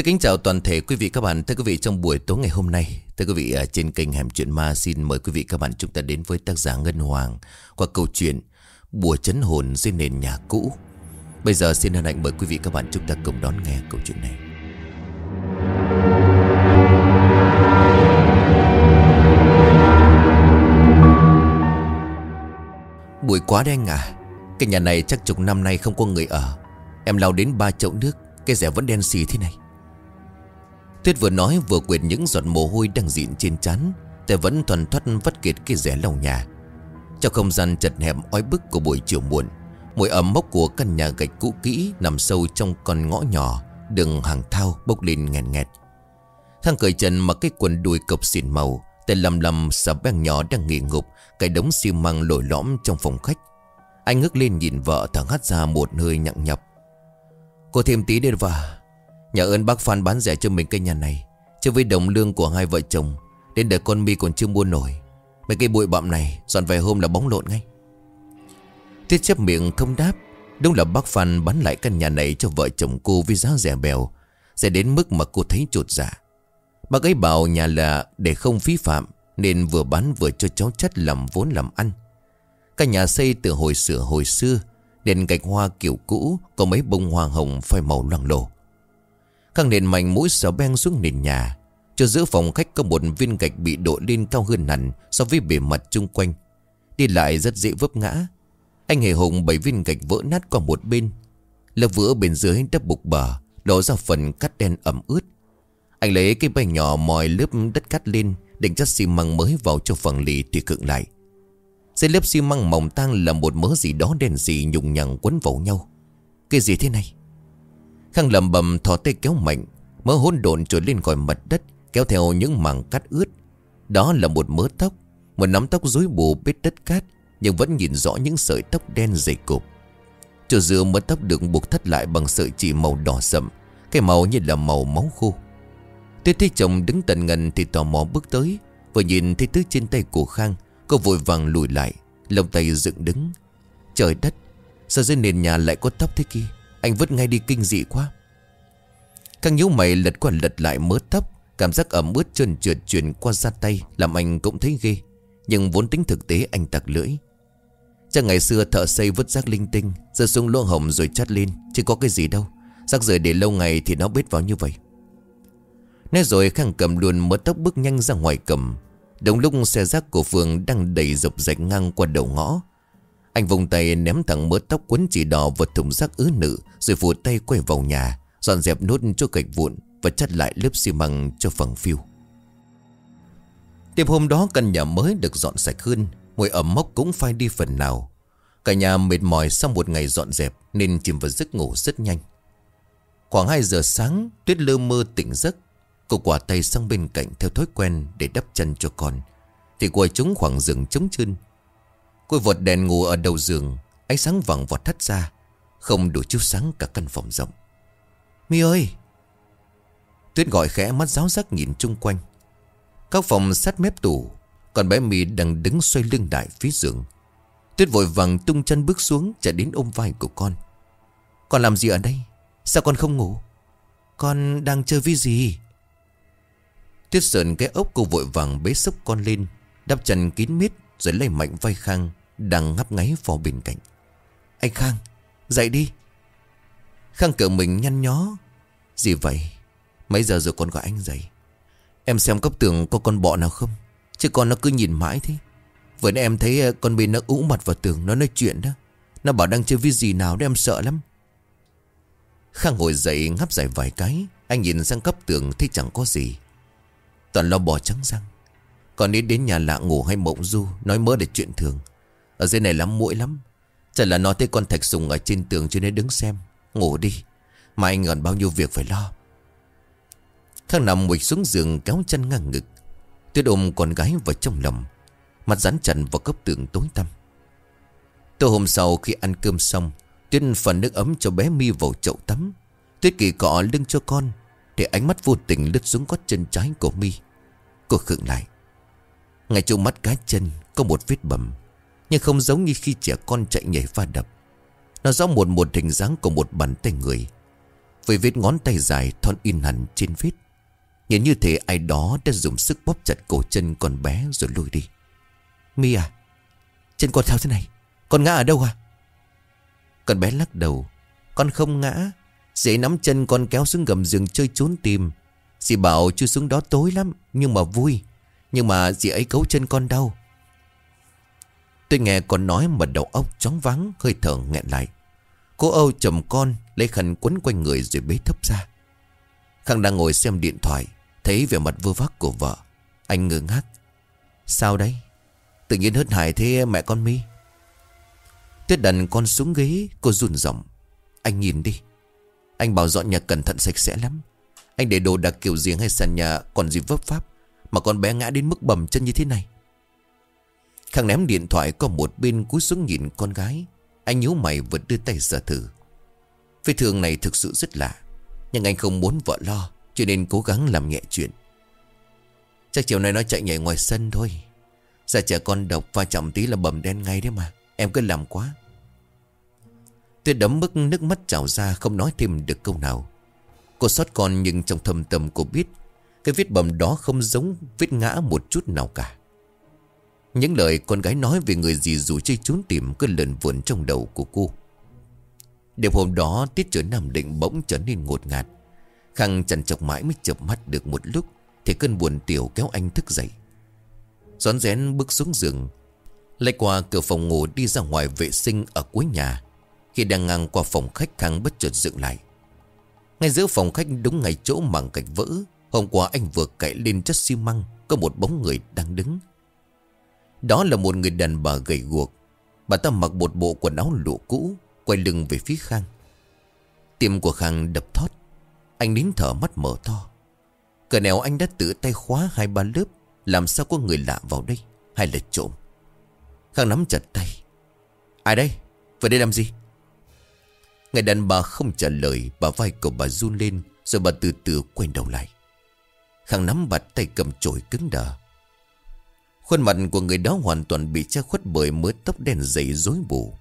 Xin kính chào toàn thể quý vị các bạn. Thưa quý vị trong buổi tối ngày hôm nay, thưa quý vị à, trên kênh Hẻm Chuyện Ma xin mời quý vị các bạn chúng ta đến với tác giả Ngân Hoàng qua câu chuyện Bùa chấn hồn dưới nền nhà cũ. Bây giờ xin hân hạnh mời quý vị các bạn chúng ta cùng đón nghe câu chuyện này. Buổi quá đen à Cái nhà này chắc chục năm nay không có người ở Em lao đến ba chậu nước Cái rẻ vẫn đen xì thế này Tuyết vừa nói vừa quyệt những giọt mồ hôi đang dịn trên chán, tay vẫn thuần thoát vắt kiệt cái rẻ lau nhà. Trong không gian chật hẹp oi bức của buổi chiều muộn Mùi ẩm mốc của căn nhà gạch cũ kỹ Nằm sâu trong con ngõ nhỏ Đường hàng thao bốc lên nghẹt nghẹt. Thằng cởi trần mặc cái quần đùi cộc xỉn màu Tay lầm lầm sờ beng nhỏ đang nghỉ ngục Cái đống xi măng lồi lõm trong phòng khách. Anh ngước lên nhìn vợ thở hắt ra một hơi nhặng nhọc. Cô thêm tí đi vào. Nhờ ơn bác Phan bán rẻ cho mình cái nhà này, Chứ với đồng lương của hai vợ chồng, Đến đời con mi còn chưa mua nổi. Mấy cây bụi bặm này Dọn vài hôm là bóng lộn ngay. Tiết chấp miệng không đáp, Đúng là bác Phan bán lại căn nhà này cho vợ chồng cô với giá rẻ bèo, Sẽ đến mức mà cô thấy trột dạ. Bác ấy bảo nhà là để không phí phạm, Nên vừa bán vừa cho cháu chất làm vốn làm ăn. Căn nhà xây từ hồi sửa hồi xưa Đèn gạch hoa kiểu cũ, Có mấy bông hoa hồng phai màu loang lổ. Khang nền mạnh mũi sờ beng xuống nền nhà. Cho giữa phòng khách có một viên gạch bị độ lên cao hơn hẳn So với bề mặt chung quanh. Đi lại rất dễ vấp ngã. Anh hề hùng bảy viên gạch vỡ nát qua một bên. Lớp vữa bên dưới đắp bục bờ đổ ra phần cắt đen ẩm ướt. Anh lấy cái bay nhỏ mòi lớp đất cắt lên, Định chất xi măng mới vào cho phần lì thì cựng lại. Dưới lớp xi măng mỏng tang là một mớ gì đó đen gì nhùng nhằng quấn vào nhau. Cái gì thế này? Khang lầm bầm thò tay kéo mạnh, Mớ hỗn độn trồi lên khỏi mặt đất, Kéo theo những mảng cát ướt. Đó là một mớ tóc, Một nắm tóc rối bù bết đất cát, Nhưng vẫn nhìn rõ những sợi tóc đen dày cục Chỗ giữa mớ tóc được buộc thắt lại bằng sợi chỉ màu đỏ sậm, Cái màu như là màu máu khô. Tuyết thấy chồng đứng tận ngần thì tò mò bước tới, Vừa nhìn thấy thứ trên tay của Khang, Cô vội vàng lùi lại lòng tay dựng đứng. Trời đất, Sao dưới nền nhà lại có tóc thế kia? Anh vứt ngay đi kinh dị quá. Căng nhíu mày lật qua lật lại mớ tóc, Cảm giác ẩm ướt trơn trượt chuyển qua da tay, Làm anh cũng thấy ghê. Nhưng vốn tính thực tế, anh tặc lưỡi. Chắc ngày xưa thợ xây vứt rác linh tinh Giờ xuống lỗ hồng rồi chát lên Chứ có cái gì đâu. Rác rời để lâu ngày thì nó bết vào như vậy. Nói rồi Khang cầm luôn mớ tóc bước nhanh ra ngoài cầm. Đồng lúc xe rác của Phương đang đầy dọc rạch ngang qua đầu ngõ anh vùng tay ném thẳng mớ tóc quấn chỉ đỏ vào thùng rác ứ nữ, Rồi phủ tay quay vào nhà, Dọn dẹp nốt cho gạch vụn Và chắt lại lớp xi măng cho phẳng phiêu Tiếp hôm đó căn nhà mới được dọn sạch hơn Mùi ẩm mốc cũng phai đi phần nào. Cả nhà mệt mỏi sau một ngày dọn dẹp Nên chìm vào giấc ngủ rất nhanh. Khoảng 2 giờ sáng, Tuyết lơ mơ tỉnh giấc. Cô quả tay sang bên cạnh theo thói quen Để đắp chân cho con. Thì quay chúng khoảng rừng trống chân Cô vọt đèn ngủ ở đầu giường, Ánh sáng vàng vọt thắt ra, Không đủ chiếu sáng cả căn phòng rộng. Mi ơi! Tuyết gọi khẽ mắt giáo giác nhìn chung quanh. Các phòng sát mép tủ, Còn bé Mi đang đứng xoay lưng đại phía giường. Tuyết vội vàng tung chân bước xuống, Chạy đến ôm vai của con. Con làm gì ở đây? Sao con không ngủ? Con đang chơi với gì? Tuyết sờn cái ốc cô vội vàng bế sốc con lên, Đắp chân kín mít Rồi lấy mạnh vai khang đang ngắp ngáy vào bên cạnh. Anh Khang, Dậy đi. Khang cỡ mình nhăn nhó. Gì vậy? Mấy giờ rồi con gọi anh dậy? Em xem cấp tường có con bọ nào không? Chứ con nó cứ nhìn mãi thế. Vừa nãy em thấy ờ, con bên nó ủ mặt vào tường, Nó nói chuyện đó. Nó bảo đang chơi với gì nào đó em sợ lắm. Khang ngồi dậy ngắp dài vài cái. Anh nhìn sang cấp tường thấy chẳng có gì. Toàn lo bò trắng răng. Còn đi đến nhà lạ ngủ hay mộng du, Nói mơ để chuyện thường ở dưới này lắm, mũi lắm. Chả là nó thấy con thạch sùng ở trên tường cho nên đứng xem. Ngủ đi. Mà anh còn bao nhiêu việc phải lo. Khang nằm quịch xuống giường kéo chân ngang ngực. Tuyết ôm con gái vào trong lòng. Mặt rắn chặt vào cấp tường tối tăm. Tối hôm sau khi ăn cơm xong, Tuyết phần nước ấm cho bé mi vào chậu tắm. Tuyết kỳ cọ lưng cho con, Để ánh mắt vô tình lướt xuống gót chân trái của mi. Cô khựng lại. Ngay chỗ mắt cá chân Có một vết bầm nhưng không giống như khi trẻ con chạy nhảy va đập. Nó rõ một một hình dáng của một bàn tay người. Với vết ngón tay dài thon in hẳn trên vết. Nhìn như thế ai đó đã dùng sức bóp chặt cổ chân con bé rồi lùi đi. Mi à Chân con sao thế này? Con ngã ở đâu à? Con bé lắc đầu. Con không ngã. Dễ nắm chân con kéo xuống gầm giường chơi trốn tìm. Dì bảo chưa xuống đó tối lắm, Nhưng mà vui. Nhưng mà dì ấy cấu chân con đau. Tôi nghe con nói mà đầu óc chóng vắng Hơi thở nghẹn lại. Cô Âu chầm con, Lấy khăn quấn quanh người rồi bế thấp ra. Khang đang ngồi xem điện thoại, Thấy vẻ mặt vơ vác của vợ. Anh ngơ ngác. Sao đấy? Tự nhiên hớt hải thế mẹ con mi. Tuyết đặt con xuống ghế, Cô run giọng. Anh nhìn đi. Anh bảo dọn nhà cẩn thận sạch sẽ lắm. Anh để đồ đặc kiểu riêng hay sàn nhà Còn gì vấp pháp Mà con bé ngã đến mức bầm chân như thế này. Khang ném điện thoại có một bên cúi xuống nhìn con gái. Anh nhíu mày vừa đưa tay ra thử. Vết thương này thực sự rất lạ, Nhưng anh không muốn vợ lo, Cho nên cố gắng làm nhẹ chuyện. Chắc chiều nay nó chạy nhảy ngoài sân thôi. Ra trẻ con độc và chậm tí là bầm đen ngay đấy mà. Em cứ làm quá. Tuyết đấm mức nước mắt trào ra, Không nói thêm được câu nào. Cô xót con nhưng trong thầm tâm cô biết, Cái vết bầm đó không giống vết ngã một chút nào cả. Những lời con gái nói về người gì dù chơi trốn tìm Cứ lần vườn trong đầu của cô. Đêm hôm đó, tiết trời Nam Định bỗng trở nên ngột ngạt. Khang chằn chọc mãi mới chập mắt được một lúc, Thì cơn buồn tiểu kéo anh thức dậy. Rón rén bước xuống giường Lại qua cửa phòng ngủ đi ra ngoài vệ sinh ở cuối nhà. Khi đang ngang qua phòng khách, Khang bất chợt dựng lại. Ngay giữa phòng khách đúng ngay chỗ mảng gạch vỡ, Hôm qua anh vừa cậy lên chất xi măng, Có một bóng người đang đứng. Đó là một người đàn bà gầy guộc. Bà ta mặc một bộ quần áo lụa cũ, Quay lưng về phía Khang. Tim của Khang đập thót. Anh nín thở mắt mở to. Cờ nèo anh đã tự tay khóa hai ba lớp. Làm sao có người lạ vào đây? Hay là trộm? Khang nắm chặt tay. Ai đây? Về đây làm gì? Người đàn bà không trả lời, Bà vai của bà run lên, Rồi bà từ từ quay đầu lại. Khang nắm bạt tay cầm chổi cứng đờ. Khuôn mặt của người đó hoàn toàn bị che khuất bởi mớ tóc đen dày rối bù.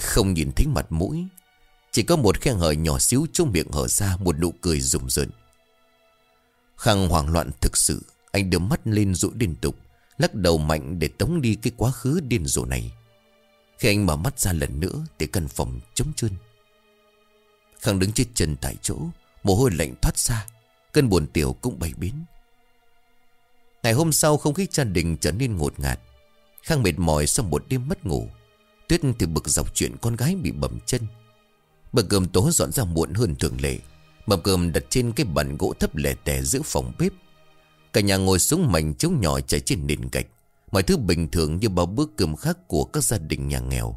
Không nhìn thấy mặt mũi, Chỉ có một khe hở nhỏ xíu trong miệng hở ra Một nụ cười rùng rợn. Khang hoảng loạn thực sự, Anh đưa mắt lên rũ liên tục, Lắc đầu mạnh để tống đi cái quá khứ điên rồ này. Khi anh mở mắt ra lần nữa Thì căn phòng trống trơn. Khang đứng trên chân tại chỗ, Mồ hôi lạnh thoát ra, Cơn buồn tiểu cũng bay biến Ngày hôm sau không khí gia đình trở nên ngột ngạt. Khang mệt mỏi sau một đêm mất ngủ. Tuyết thì bực dọc chuyện con gái bị bầm chân. Bữa cơm tối dọn ra muộn hơn thường lệ. Mâm cơm đặt trên cái bàn gỗ thấp lẻ tẻ giữa phòng bếp. Cả nhà ngồi xuống mảnh chiếu nhỏ chảy trên nền gạch. Mọi thứ bình thường như bao bữa cơm khác của các gia đình nhà nghèo.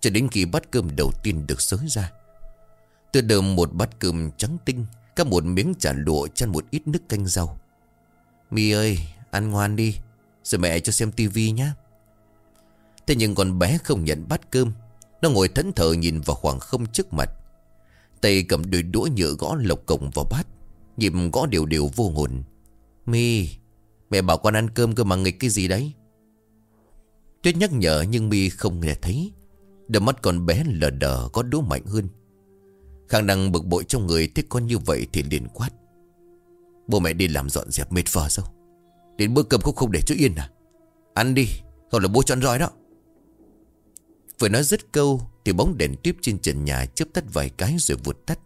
Cho đến khi bát cơm đầu tiên được xới ra. Từ đơm một bát cơm trắng tinh Các một miếng chả lụa chăn một ít nước canh rau. Mi ơi ăn ngoan đi, Rồi mẹ cho xem tivi nhé Thế nhưng con bé không nhận bát cơm, Nó ngồi thẫn thờ nhìn vào khoảng không trước mặt. Tay cầm đôi đũa nhựa gõ lộc cổng vào bát, Nhịp gõ đều đều vô hồn. Mi, Mẹ bảo con ăn cơm cơ mà nghịch cái gì đấy? Tuyết nhắc nhở nhưng Mi không nghe thấy. Đôi mắt con bé lờ đờ có đũa mạnh hơn. Khang năng bực bội trong người, Thích con như vậy thì liền quát. Bố mẹ đi làm dọn dẹp mệt phờ sao? Đến bữa cơm cũng không để cho yên à? Ăn đi, Không là bố cho ăn roi đó. Vừa nói dứt câu, Thì bóng đèn tiếp trên trần nhà chớp tắt vài cái rồi vụt tắt.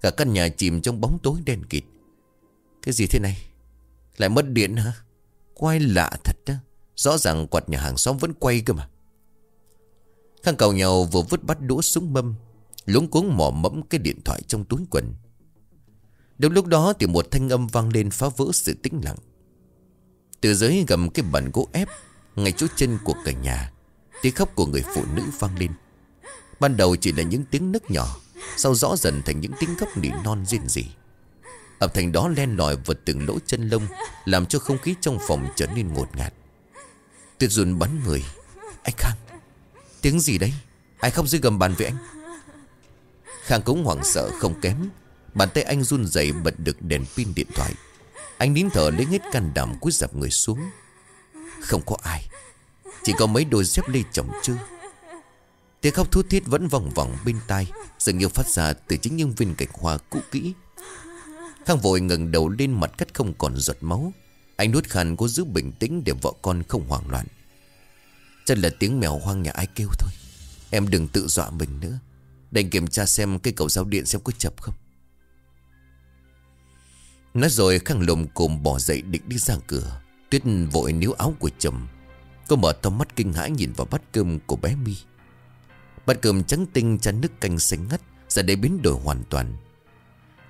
Cả căn nhà chìm trong bóng tối đen kịt. Cái gì thế này? Lại mất điện hả? Quay lạ thật đó. Rõ ràng quạt nhà hàng xóm vẫn quay cơ mà. Khang cầu nhau vừa vứt bắt đũa xuống mâm Lúng cuống mò mẫm cái điện thoại trong túi quần. Đúng lúc đó thì một thanh âm vang lên phá vỡ sự tĩnh lặng. Từ dưới gầm cái bàn gỗ ép, Ngay chỗ chân của cả nhà, Tiếng khóc của người phụ nữ vang lên. Ban đầu chỉ là những tiếng nức nhỏ, Sau rõ dần thành những tiếng khóc nỉ non riêng gì Âm thanh đó len lỏi vượt từng lỗ chân lông, Làm cho không khí trong phòng trở nên ngột ngạt. Tuyệt dùn bắn người, Anh Khang, Tiếng gì đấy? Ai khóc dưới gầm bàn với anh? Khang cũng hoảng sợ không kém, Bàn tay anh run rẩy bật được đèn pin điện thoại. Anh nín thở lấy hết can đảm cúi dập người xuống. Không có ai. Chỉ có mấy đôi dép lê chồng chưa Tiếng khóc thút thít vẫn vòng vòng bên tai. Dường như phát ra từ chính những viên gạch hoa cũ kỹ. Khang vội ngẩng đầu lên mặt cắt không còn giọt máu. Anh nuốt khăn cố giữ bình tĩnh để vợ con không hoảng loạn. Chắc là tiếng mèo hoang nhà ai kêu thôi. Em đừng tự dọa mình nữa. Đành kiểm tra xem cây cầu giao điện xem có chập không. Nói rồi khang lùm cồm bỏ dậy định đi ra cửa. Tuyết vội níu áo của chồng. Cô mở to mắt kinh hãi nhìn vào bát cơm của bé mi. Bát cơm trắng tinh chăn nước canh xanh ngắt Giờ đây biến đổi hoàn toàn.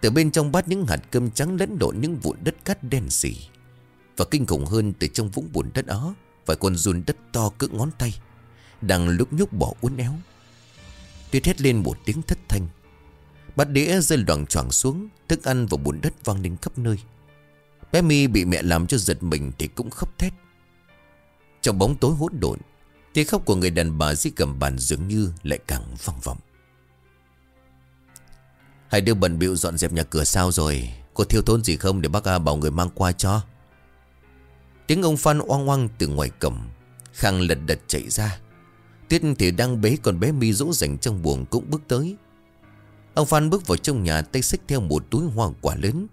Từ bên trong bát những hạt cơm trắng lẫn lộn những vụn đất cát đen xỉ Và kinh khủng hơn, từ trong vũng bùn đất đó, Vài con run đất to cỡ ngón tay Đang lúc nhúc bỏ uốn éo. Tuyết hét lên một tiếng thất thanh. Bát đĩa rơi loảng choảng xuống, Thức ăn và bùn đất vang lên khắp nơi. Bé mi bị mẹ làm cho giật mình Thì cũng khóc thét. Trong bóng tối hỗn độn Tiếng khóc của người đàn bà dưới cầm bàn dường như Lại càng vang vọng. Hai đứa bận bịu dọn dẹp nhà cửa sao rồi? Có thiếu thốn gì không để bác A bảo người mang qua cho? Tiếng ông Phan oang oang từ ngoài cổng, Khang lật đật chạy ra. Tuyết thì đang bế con bé mi dỗ dành trong buồng cũng bước tới. Ông Phan bước vào trong nhà, tay xách theo một túi hoa quả lớn.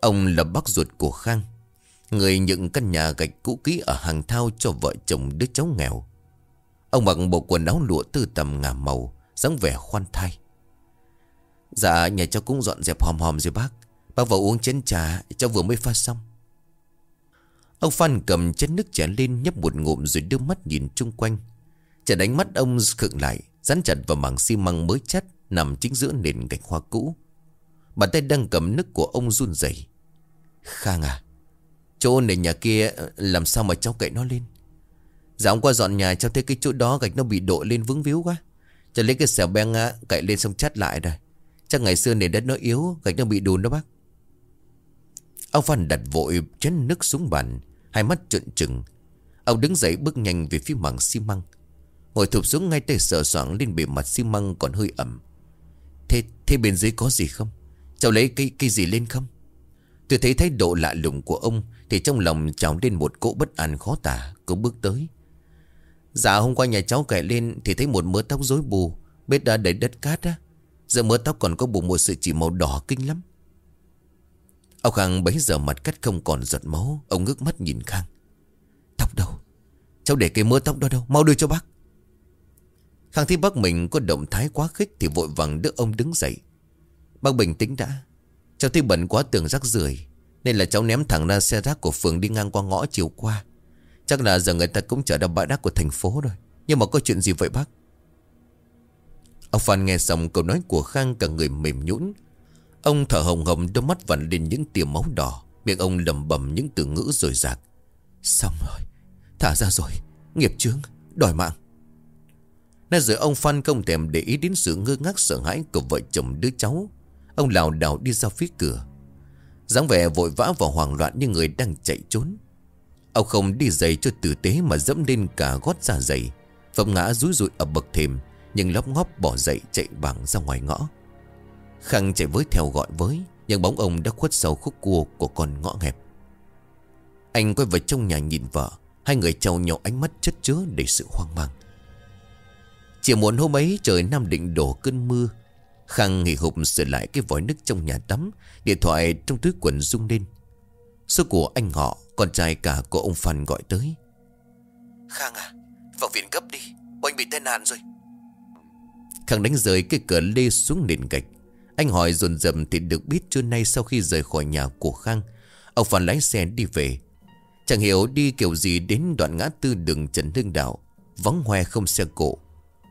Ông là bác ruột của Khang, Người nhận căn nhà gạch cũ kỹ ở hàng thao cho vợ chồng đứa cháu nghèo. Ông mặc bộ quần áo lụa tư tầm ngả màu, dáng vẻ khoan thai. Dạ nhà cháu cũng dọn dẹp hòm hòm rồi bác. Bác vào uống chén trà, Cháu vừa mới pha xong. Ông Phan cầm chén nước chén lên, nhấp một ngụm rồi đưa mắt nhìn chung quanh. Chả đánh mắt ông khựng lại, Dán chặt vào mảng xi măng mới chất Nằm chính giữa nền gạch hoa cũ. Bàn tay đang cầm nức của ông run rẩy. Khang à Chỗ nền nhà kia ờ, làm sao mà cháu cậy nó lên? Dạ hôm qua dọn nhà cháu thấy cái chỗ đó gạch nó bị đội lên vướng víu quá. Cháu lấy cái xẻo beng cậy lên xong chắt lại rồi. Chắc ngày xưa nền đất nó yếu, Gạch nó bị đùn đó bác. Ông Phan đặt vội chén nước xuống bàn, Hai mắt trợn trừng. Ông đứng dậy bước nhanh về phía mảng xi măng. Ngồi thụp xuống ngay tay sờ soạn lên bề mặt xi măng còn hơi ẩm. Thế, thế bên dưới có gì không? Cháu lấy cây, cây gì lên không? Tôi thấy thái độ lạ lùng của ông Thì trong lòng cháu lên một cỗ bất an khó tả Cũng bước tới. Dạ hôm qua nhà cháu cậy lên Thì thấy một mớ tóc rối bù Bết đã đầy đất cát á. Giờ mớ tóc còn có bù một sự chỉ màu đỏ kinh lắm. Ông Khang bấy giờ mặt cắt không còn giọt máu Ông ngước mắt nhìn Khang. Tóc đâu? Cháu để cái mớ tóc đó đâu? Mau đưa cho bác. Khang thấy bác mình có động thái quá khích Thì vội vàng đưa ông đứng dậy. Bác bình tĩnh đã. Cháu thấy bẩn quá tường rác rưởi, Nên là cháu ném thẳng ra xe rác của phường đi ngang qua ngõ chiều qua. Chắc là giờ người ta cũng trở ra bãi rác của thành phố rồi. Nhưng mà có chuyện gì vậy bác? Ông Phan nghe xong câu nói của Khang cả người mềm nhũn. Ông thở hồng hồng đôi mắt vặn lên những tia máu đỏ. Miệng ông lầm bầm những từ ngữ rồi rạc Xong rồi, Thả ra rồi, Nghiệp chướng, Đòi mạng nãy giờ ông Phan không thèm để ý đến sự ngơ ngác sợ hãi của vợ chồng đứa cháu. Ông lào đảo đi ra phía cửa. Dáng vẻ vội vã và hoảng loạn như người đang chạy trốn. Ông không đi giày cho tử tế mà dẫm lên cả gót ra giày. Vấp ngã rúi rụi ở bậc thềm, Nhưng lóc ngóp bỏ dậy chạy bằng ra ngoài ngõ. Khang chạy với theo gọi với, Nhưng bóng ông đã khuất sau khúc cua của con ngõ hẹp. Anh quay vào trong nhà nhìn vợ. Hai người trao nhau ánh mắt chất chứa đầy sự hoang mang. Chiều muộn hôm ấy trời Nam định đổ cơn mưa. Khang nghỉ hụp sửa lại cái vòi nước trong nhà tắm Điện thoại trong túi quần rung lên. Số của anh họ Con trai cả của ông Phan gọi tới. Khang à Vào viện gấp đi Anh bị tai nạn rồi. Khang đánh rời cái cờ lê xuống nền gạch. Anh hỏi dồn dầm thì được biết trưa nay sau khi rời khỏi nhà của Khang Ông Phan lái xe đi về. Chẳng hiểu đi kiểu gì đến đoạn ngã tư đường Trần Hưng Đạo Vắng hoe không xe cộ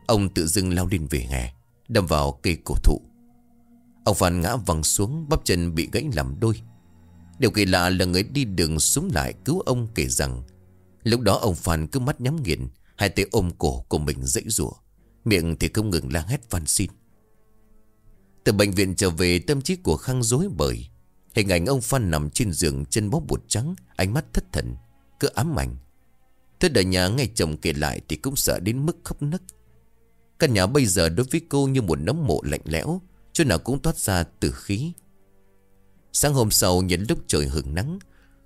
Ông tự dưng lao lên về hè, Đâm vào cây cổ thụ. Ông Phan ngã văng xuống, Bắp chân bị gãy làm đôi. Điều kỳ lạ là người đi đường xuống lại cứu ông kể rằng, Lúc đó ông Phan cứ mắt nhắm nghiền, Hai tay ôm cổ của mình dãy rủa, Miệng thì không ngừng la hét van xin. Từ bệnh viện trở về, tâm trí của Khang dối bời. Hình ảnh ông Phan nằm trên giường, chân bó bột trắng, Ánh mắt thất thần, Cứ ám ảnh. Thế đời nhà ngay chồng kể lại Thì cũng sợ đến mức khóc nấc. Căn nhà bây giờ đối với cô như một nấm mộ lạnh lẽo, Chỗ nào cũng thoát ra từ khí. Sáng hôm sau nhận lúc trời hưởng nắng,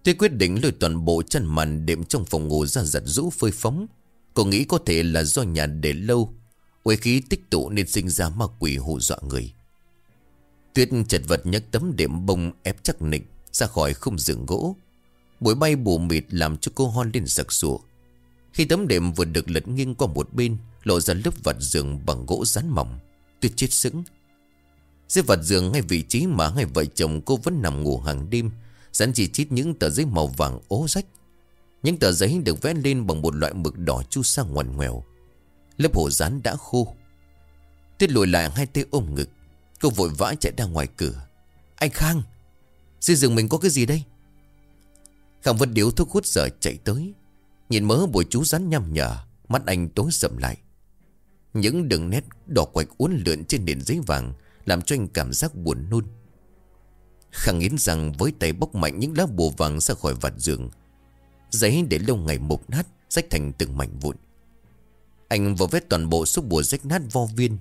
Tôi quyết định lôi toàn bộ chân màn đệm trong phòng ngủ ra giặt rũ phơi phóng. Cô nghĩ có thể là do nhà để lâu Uy khí tích tụ nên sinh ra ma quỷ hù dọa người. Tuyết chật vật nhấc tấm đệm bông ép chắc nịch Ra khỏi khung giường gỗ. Bụi bay bù mịt làm cho cô hon lên sặc sụa khi tấm đệm vừa được lật nghiêng qua một bên, Lộ ra lớp vật giường bằng gỗ rắn mỏng Tuyết chết sững. Dưới vật giường ngay vị trí mà hai vợ chồng cô vẫn nằm ngủ hàng đêm Dán chỉ chít những tờ giấy màu vàng ố rách. Những tờ giấy được vẽ lên bằng một loại mực đỏ chu sa ngoằn ngoèo. Lớp hồ rán đã khô. Tuyết lùi lại hai tay ôm ngực. Cô vội vã chạy ra ngoài cửa. Anh Khang, Dưới giường mình có cái gì đây? Khang vẫn điếu thuốc hút giờ chạy tới. Nhìn mớ bùi chú rắn nhăm nhở, Mắt anh tối sầm lại. Những đường nét đỏ quạch uốn lượn trên nền giấy vàng Làm cho anh cảm giác buồn nôn. Khang Yến rằng với tay bốc mạnh những lá bùa vàng ra khỏi vạt giường, Giấy để lâu ngày mục nát Rách thành từng mảnh vụn. Anh vừa vết toàn bộ số bùa rách nát vo viên,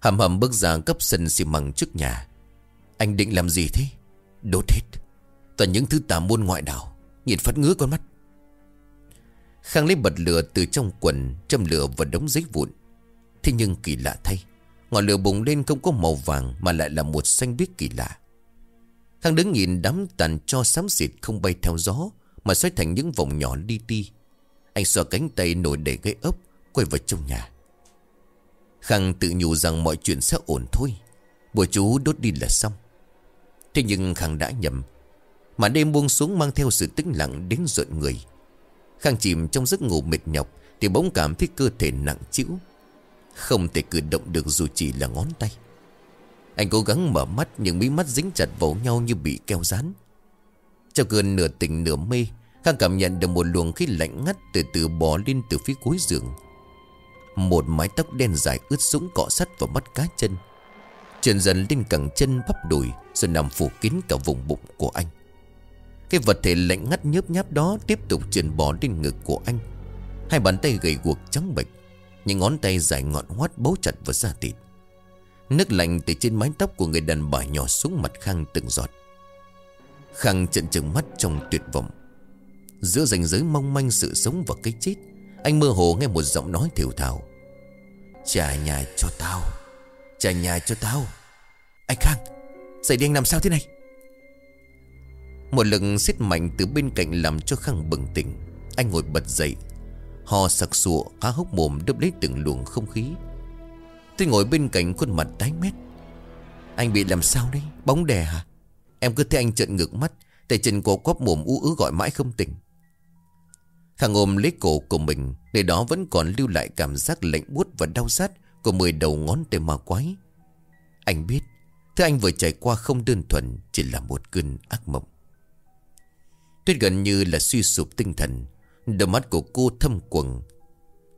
Hầm hầm bước ra cấp sân xi măng trước nhà. Anh định làm gì thế? Đốt hết. Toàn những thứ tà môn ngoại đạo Nhìn phát ngứa con mắt. Khang lấy bật lửa từ trong quần, Châm lửa và đống giấy vụn. Thế nhưng kỳ lạ thay, Ngọn lửa bùng lên không có màu vàng Mà lại là một xanh biếc kỳ lạ. Khang đứng nhìn đám tàn cho xám xịt không bay theo gió Mà xoay thành những vòng nhỏ li ti. Anh xoa cánh tay nổi để gây ấp, Quay vào trong nhà. Khang tự nhủ rằng mọi chuyện sẽ ổn thôi. Bùa chú đốt đi là xong. Thế nhưng Khang đã nhầm. Mà đêm buông xuống mang theo sự tĩnh lặng đến rợn người. Khang chìm trong giấc ngủ mệt nhọc, Thì bỗng cảm thấy cơ thể nặng chịu Không thể cử động được dù chỉ là ngón tay. Anh cố gắng mở mắt, Nhưng mí mắt dính chặt vào nhau như bị keo dán Trong cơn nửa tỉnh nửa mê, Khang cảm nhận được một luồng khí lạnh ngắt Từ từ bò lên từ phía cuối giường. Một mái tóc đen dài ướt sũng cọ sắt vào mắt cá chân. Chuyển dần lên cẳng chân bắp đùi, Rồi nằm phủ kín cả vùng bụng của anh. Cái vật thể lạnh ngắt nhớp nháp đó Tiếp tục truyền bò lên ngực của anh. Hai bàn tay gầy guộc trắng bệch, Những ngón tay dài ngọn hoắt bấu chặt vào da thịt. Nước lạnh từ trên mái tóc của người đàn bà nhỏ xuống mặt Khang từng giọt. Khang trận trừng mắt trong tuyệt vọng. Giữa ranh giới mong manh sự sống và cái chết, anh mơ hồ nghe một giọng nói thiểu thảo Trả nhà cho tao, Trả nhà cho tao. Anh Khang, Dậy đi, anh làm sao thế này? Một lực xiết mạnh từ bên cạnh Làm cho Khang bừng tỉnh. Anh ngồi bật dậy Hò sặc sụa há hốc mồm đớp lấy từng luồng không khí. Tôi ngồi bên cạnh khuôn mặt tái mét. Anh bị làm sao đấy Bóng đè hả? Em cứ thấy anh trợn ngược mắt, Tay chân cô quắp mồm ú ứ gọi mãi không tỉnh. Khang ôm lấy cổ của mình, Nơi đó vẫn còn lưu lại cảm giác lạnh buốt và đau rát Của mười đầu ngón tay ma quái. Anh biết, Thứ anh vừa trải qua không đơn thuần Chỉ là một cơn ác mộng. Tuyết gần như là suy sụp tinh thần Đôi mắt của cô thâm quầng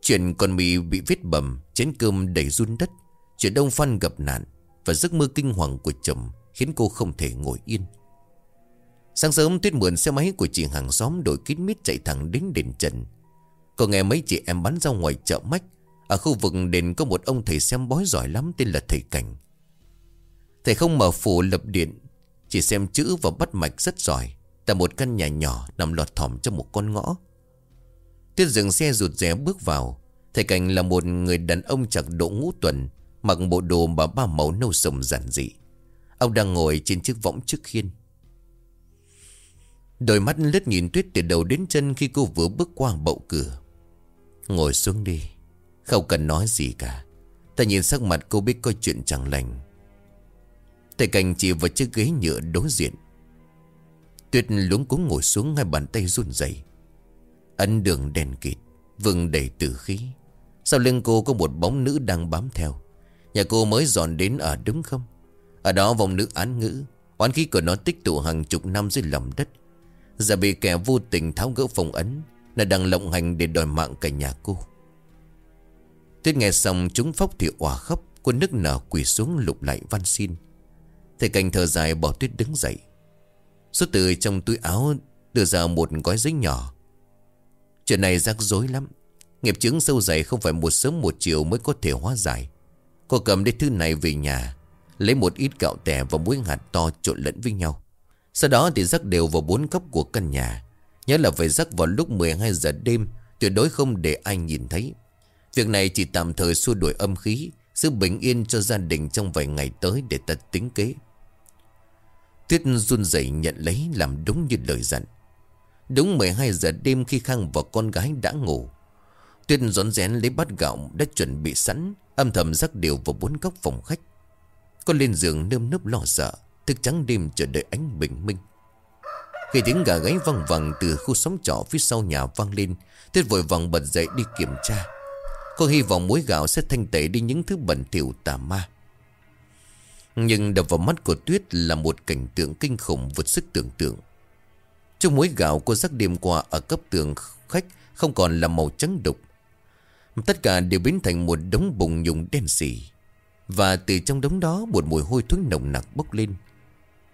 Chuyện con mì bị vết bầm Chén cơm đầy run đất Chuyện đông phan gặp nạn Và giấc mơ kinh hoàng của chồng Khiến cô không thể ngồi yên Sáng sớm Tuyết mượn xe máy của chị hàng xóm đổi kín mít chạy thẳng đến đền Trần. Cô nghe mấy chị em bắn ra ngoài chợ mách. Ở khu vực đền có một ông thầy xem bói giỏi lắm tên là thầy Cảnh. Thầy không mở phủ lập điện, chỉ xem chữ và bắt mạch rất giỏi. Tại một căn nhà nhỏ nằm lọt thỏm trong một con ngõ. Tuyết dừng xe rụt rè bước vào. Thầy Cảnh là một người đàn ông chặt độ ngũ tuần, mặc bộ đồ mà ba màu nâu sồng giản dị. Ông đang ngồi trên chiếc võng trước khiên. Đôi mắt lướt nhìn Tuyết từ đầu đến chân khi cô vừa bước qua bậu cửa. Ngồi xuống đi. Không cần nói gì cả. Ta nhìn sắc mặt cô biết có chuyện chẳng lành. Thầy cảnh chỉ vào chiếc ghế nhựa đối diện. Tuyết luống cuống ngồi xuống hai bàn tay run rẩy. Ấn đường đèn kịt, vừng đầy tử khí. Sau lưng cô có một bóng nữ đang bám theo. Nhà cô mới dọn đến ở đúng không? Ở đó vòng nữ án ngữ, oán khí của nó tích tụ hàng chục năm dưới lòng đất. Giờ bị kẻ vô tình tháo gỡ phòng ấn Là đang lộng hành để đòi mạng cả nhà cô Tuyết nghe xong chúng phóc thì òa khóc Cô nức nở quỳ xuống lục lại van xin Thầy cảnh thở dài bỏ Tuyết đứng dậy Xuất từ trong túi áo Đưa ra một gói giấy nhỏ. Chuyện này rắc rối lắm. Nghiệp chứng sâu dày không phải một sớm một chiều Mới có thể hóa giải. Cô cầm đi thứ này về nhà, Lấy một ít gạo tẻ và muối hạt to trộn lẫn với nhau. Sau đó thì rắc đều vào bốn góc của căn nhà. Nhớ là phải rắc vào lúc 12 giờ đêm, Tuyệt đối không để ai nhìn thấy. Việc này chỉ tạm thời xua đuổi âm khí, Giữ bình yên cho gia đình trong vài ngày tới để ta tính kế. Tuyết run rẩy nhận lấy làm đúng như lời dặn. Đúng 12 giờ đêm khi Khang và con gái đã ngủ, Tuyết rón rén lấy bát gạo đã chuẩn bị sẵn, Âm thầm rắc đều vào bốn góc phòng khách. Con lên giường nơm nớp lo sợ, Thức trắng đêm chờ đợi ánh bình minh. Khi tiếng gà gáy văng vẳng từ khu xóm trọ phía sau nhà vang lên, Tuyết vội vàng bật dậy đi kiểm tra. Cô hy vọng muối gạo sẽ thanh tẩy đi những thứ bẩn thỉu tà ma. Nhưng đập vào mắt của Tuyết là một cảnh tượng kinh khủng vượt sức tưởng tượng. Trong muối gạo cô rắc đêm qua ở cấp tường khách không còn là màu trắng đục. Tất cả đều biến thành một đống bùng nhùng đen xỉ Và từ trong đống đó một mùi hôi thối nồng nặc bốc lên.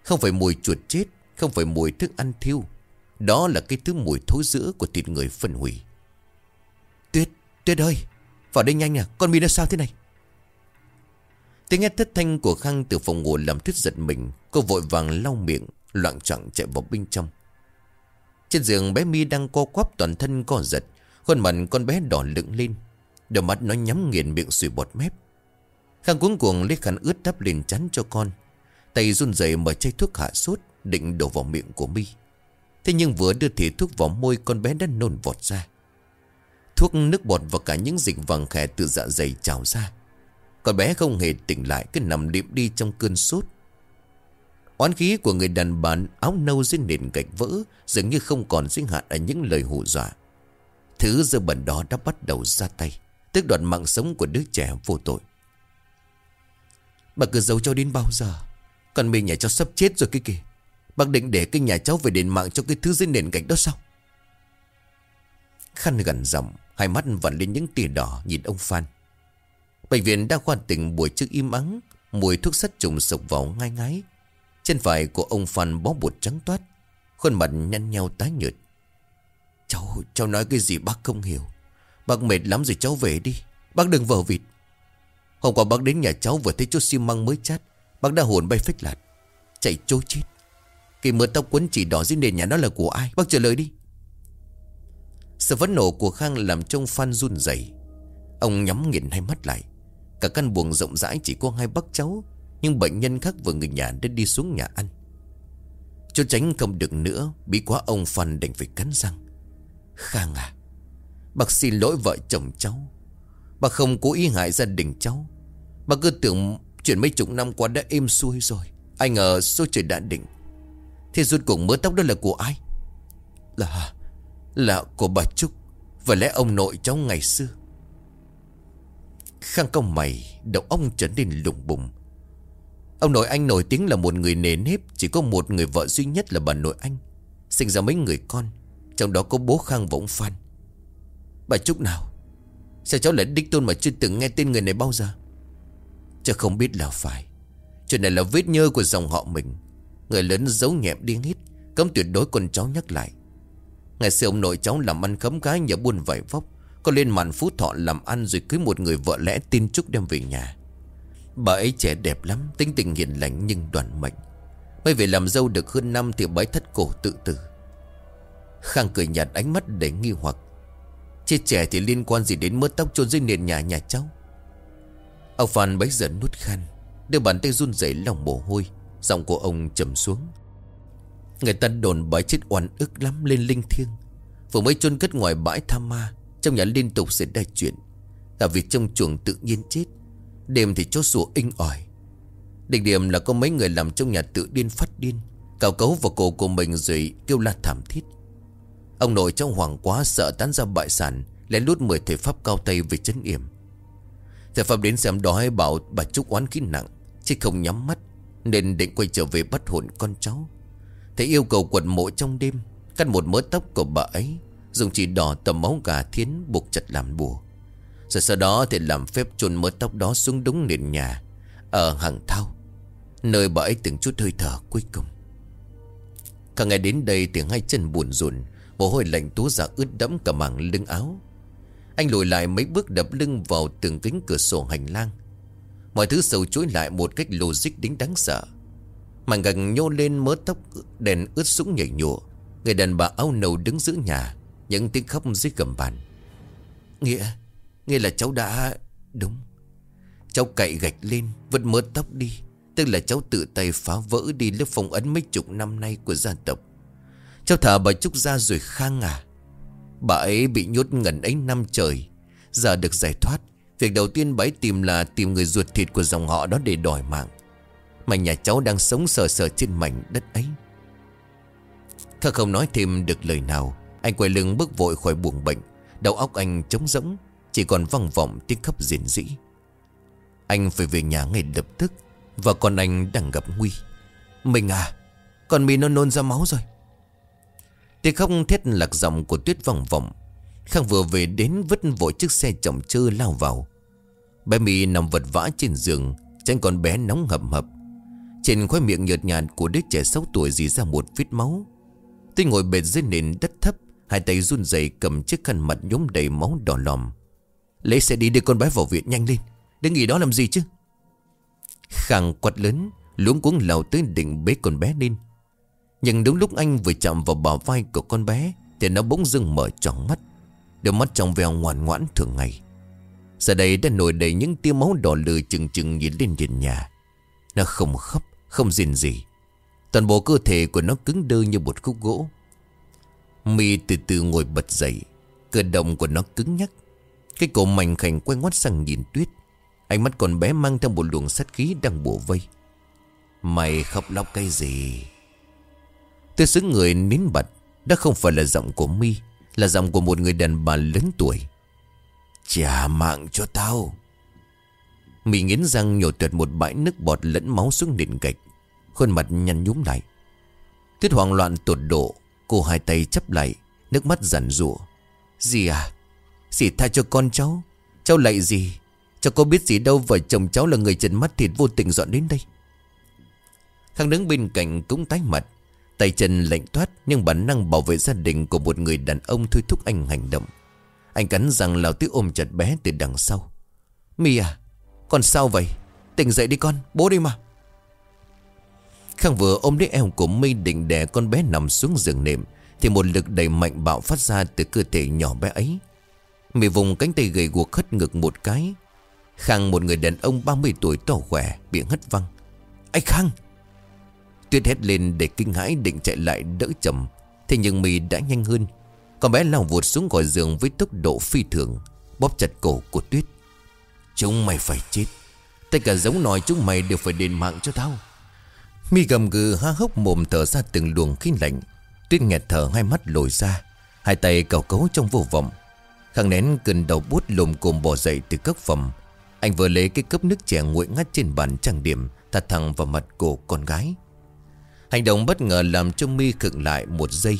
Không phải mùi chuột chết Không phải mùi thức ăn thiêu. Đó là cái thứ mùi thối giữa của thịt người phân hủy. Tuyết, Tuyết ơi! Vào đây nhanh à, con mi nó sao thế này? Tiếng nghe thất thanh của Khang từ phòng ngủ làm Tuyết giật mình. Cô vội vàng lau miệng, Loạn trọng chạy vào bên trong. Trên giường bé mi đang co quắp toàn thân co giật. Khuôn mặt con bé đỏ lựng lên. Đôi mắt nó nhắm nghiền miệng sùi bọt mép. Khang cuống cuồng lấy khăn ướt đắp lên chắn cho con. Tay run rẩy mở chai thuốc hạ sốt, Định đổ vào miệng của mi. Thế nhưng vừa đưa thìa thuốc vào môi, Con bé đã nôn vọt ra. Thuốc nước bọt và cả những dịch vàng khẽ từ dạ dày trào ra. Con bé không hề tỉnh lại, Cứ nằm liệm đi trong cơn sốt. Oán khí của người đàn bà áo nâu dưới nền gạch vỡ Dường như không còn giới hạn ở những lời hù dọa. Thứ dơ bẩn đó đã bắt đầu ra tay Tức đoạt mạng sống của đứa trẻ vô tội. Bà cứ giấu cho đến bao giờ? Còn mình nhà cháu sắp chết rồi cái kìa. Bác định để cái nhà cháu về đền mạng cho cái thứ dưới nền gạch đó sao? Khăn gần giọng, Hai mắt vặn lên những tia đỏ nhìn ông Phan. Bệnh viện đa khoa tỉnh buổi trước im ắng Mùi thuốc sắt trùng sộc vào ngai ngái Chân phải của ông Phan bó bột trắng toát Khuôn mặt nhăn nhau tái nhợt. Cháu, cháu nói cái gì bác không hiểu. Bác mệt lắm rồi cháu về đi. Bác đừng vờ vịt. Hôm qua bác đến nhà cháu vừa thấy chút xi măng mới chát. Bác đã hồn bay phách lạt Chạy trôi chết. Cái mưa tóc quấn chỉ đỏ dưới nền nhà nó là của ai? Bác trả lời đi. Sự phẫn nộ của Khang làm trông Phan run rẩy. Ông nhắm nghiền hai mắt lại. Cả căn buồng rộng rãi chỉ có hai bác cháu, Nhưng bệnh nhân khác và người nhà đã đi xuống nhà ăn. Cho tránh không được nữa, Bị quá ông Phan đành phải cắn răng. Khang à Bác xin lỗi vợ chồng cháu. Bác không cố ý hại gia đình cháu. Bác cứ tưởng chuyện mấy chục năm qua đã êm xuôi rồi. Ai ngờ số trời đã định. Thế rốt cuộc mớ tóc đó là của ai? Là Là của bà Trúc. Và lẽ ông nội cháu ngày xưa. Khang công mày, Đầu ông trở nên lùng bùng. Ông nội anh nổi tiếng là một người nề nếp, Chỉ có một người vợ duy nhất là bà nội anh. Sinh ra mấy người con, Trong đó có bố Khang và ông Phan. Bà Trúc nào? Sao cháu lại đích tôn mà chưa từng nghe tên người này bao giờ? Cháu không biết là phải. Chuyện này là vết nhơ của dòng họ mình. Người lớn giấu nhẹm đi hết, Cấm tuyệt đối con cháu nhắc lại. Ngày xưa ông nội cháu làm ăn khấm cái nhờ buôn vải vóc. Có lên màn phú thọ làm ăn rồi cưới một người vợ lẽ tin Trúc đem về nhà. Bà ấy trẻ đẹp lắm, Tính tình hiền lành nhưng đoàn mệnh. Mới về làm dâu được hơn năm Thì bái thất cổ tự tử. Khang cười nhạt ánh mắt để nghi hoặc. Chết trẻ thì liên quan gì đến mớ tóc chôn dưới nền nhà nhà cháu? Ông Phan bấy giờ nút khăn Đưa bàn tay run rẩy lòng mồ hôi, Giọng của ông trầm xuống. Người ta đồn bái chết oan ức lắm, lên linh thiêng. Vừa mới chôn cất ngoài bãi tham ma trong nhà liên tục xảy ra chuyện. Cả việc trong chuồng tự nhiên chết. Đêm thì chó sủa inh ỏi. Đỉnh điểm là có mấy người làm trong nhà tự điên phát điên, Cào cấu vào cổ của mình rồi kêu la thảm thiết. Ông nội trong hoàng quá sợ tán ra bại sản, Lén lút mười thể pháp cao tay về chấn yểm. Thầy Pháp đến xem đó bảo bà Trúc oán khí nặng, Chứ không nhắm mắt, Nên định quay trở về bắt hồn con cháu. Thầy yêu cầu quần mộ trong đêm, Cắt một mớ tóc của bà ấy Dùng chỉ đỏ tầm máu gà thiến buộc chặt làm bùa. Rồi sau đó thì làm phép chôn mớ tóc đó xuống đúng nền nhà, Ở hàng thao Nơi bà ấy từng chút hơi thở cuối cùng. Càng ngày đến đây tiếng hai chân buồn rùn, Mồ hôi lạnh túa ra ướt đẫm cả mảng lưng áo. Anh lùi lại mấy bước đập lưng vào tường kính cửa sổ hành lang. Mọi thứ sầu chuối lại một cách logic đến đáng sợ. Màn gạch nhô lên mớ tóc đèn ướt sũng nhảy nhụa, Người đàn bà áo nâu đứng giữa nhà những tiếng khóc dưới gầm bàn. Nghĩa Nghe là cháu đã, Đúng. Cháu cậy gạch lên, Vứt mớ tóc đi. Tức là cháu tự tay phá vỡ đi lớp phong ấn mấy chục năm nay của gia tộc. Cháu thả bà Trúc ra rồi khang à Bà ấy bị nhốt ngẩn ấy năm trời. Giờ được giải thoát, Việc đầu tiên bà ấy tìm là tìm người ruột thịt của dòng họ đó để đòi mạng. Mà nhà cháu đang sống sờ sờ trên mảnh đất ấy. Khang không nói thêm được lời nào. Anh quay lưng bước vội khỏi buồng bệnh. Đầu óc anh trống rỗng, Chỉ còn văng vọng tiếng khắp rền rĩ Anh phải về nhà ngay lập tức, Và con anh đang gặp nguy. Mình à Con mi nó nôn ra máu rồi. Tiếng khóc thét lạc giọng của tuyết vòng vọng. Khang vừa về đến vứt vội chiếc xe chồng chơ lao vào. Bé mi nằm vật vã trên giường Chân con bé nóng hầm hập. Trên khóe miệng nhợt nhạt của đứa trẻ 6 tuổi dì ra một vết máu. Tôi ngồi bệt dưới nền đất thấp Hai tay run rẩy cầm chiếc khăn mặt nhúng đầy máu đỏ lòm. Lấy xe đi đưa con bé vào viện nhanh lên. Để nghỉ đó làm gì chứ? Khang quạt lớn, Luống cuống lào tới định bế con bé lên. Nhưng đúng lúc anh vừa chạm vào bờ vai của con bé, Thì nó bỗng dưng mở tròn mắt. Đôi mắt trong veo ngoan ngoãn thường ngày. Giờ đây đã nổi đầy những tia máu đỏ lừ chừng chừng nhìn lên nền nhà. Nó không khóc, Không gìn gì Toàn bộ cơ thể của nó cứng đơ như một khúc gỗ. Mi từ từ ngồi bật dậy. Cơ động của nó cứng nhắc. Cái cổ mảnh khảnh quay ngoắt sang nhìn tuyết. Ánh mắt con bé mang theo một luồng sát khí đang bổ vây. Mày khóc lóc cái gì? Tôi xứng người nín bật Đó không phải là giọng của mi, Là giọng của một người đàn bà lớn tuổi. Trả mạng cho tao. My nghiến răng nhổ tuyệt một bãi nước bọt lẫn máu xuống nền gạch. Khuôn mặt nhăn nhúm lại. Tuyết hoảng loạn tột độ. Cô hai tay chấp lại, Nước mắt giản rụa. Dì à Dì tha cho con cháu. Cháu lại gì Cháu có biết gì đâu Vợ chồng cháu là người trần mắt thịt vô tình dọn đến đây. Khang đứng bên cạnh cũng tái mặt, Tay chân lạnh thoát Nhưng bản năng bảo vệ gia đình của một người đàn ông thôi thúc anh hành động. Anh cắn rằng lào tứ ôm chặt bé từ đằng sau. Mi à Con sao vậy? Tỉnh dậy đi con, Bố đi mà. Khang vừa ôm lấy eo của mi định đè con bé nằm xuống giường nệm, Thì một lực đầy mạnh bạo phát ra từ cơ thể nhỏ bé ấy. Mì vùng cánh tay gầy guộc hất ngực một cái. Khang, một người đàn ông 30 tuổi to khỏe, Bị hất văng. Anh Khang! Tuyết hét lên để kinh hãi định chạy lại đỡ chầm Thế nhưng mì đã nhanh hơn. Con bé lao vụt xuống khỏi giường với tốc độ phi thường, Bóp chặt cổ của Tuyết. Chúng mày phải chết. Tất cả giống nòi chúng mày đều phải đền mạng cho tao. Mi gầm gừ há hốc mồm thở ra từng luồng khí lạnh. Tuyết nghẹt thở hai mắt lồi ra, Hai tay cào cấu trong vô vọng. Khang nén cơn đầu bút lùm cồm bỏ dậy từ cốc phẩm. Anh vừa lấy cái cốc nước trẻ nguội ngắt trên bàn trang điểm Thật thẳng vào mặt cổ con gái. Hành động bất ngờ làm cho mi khựng lại một giây.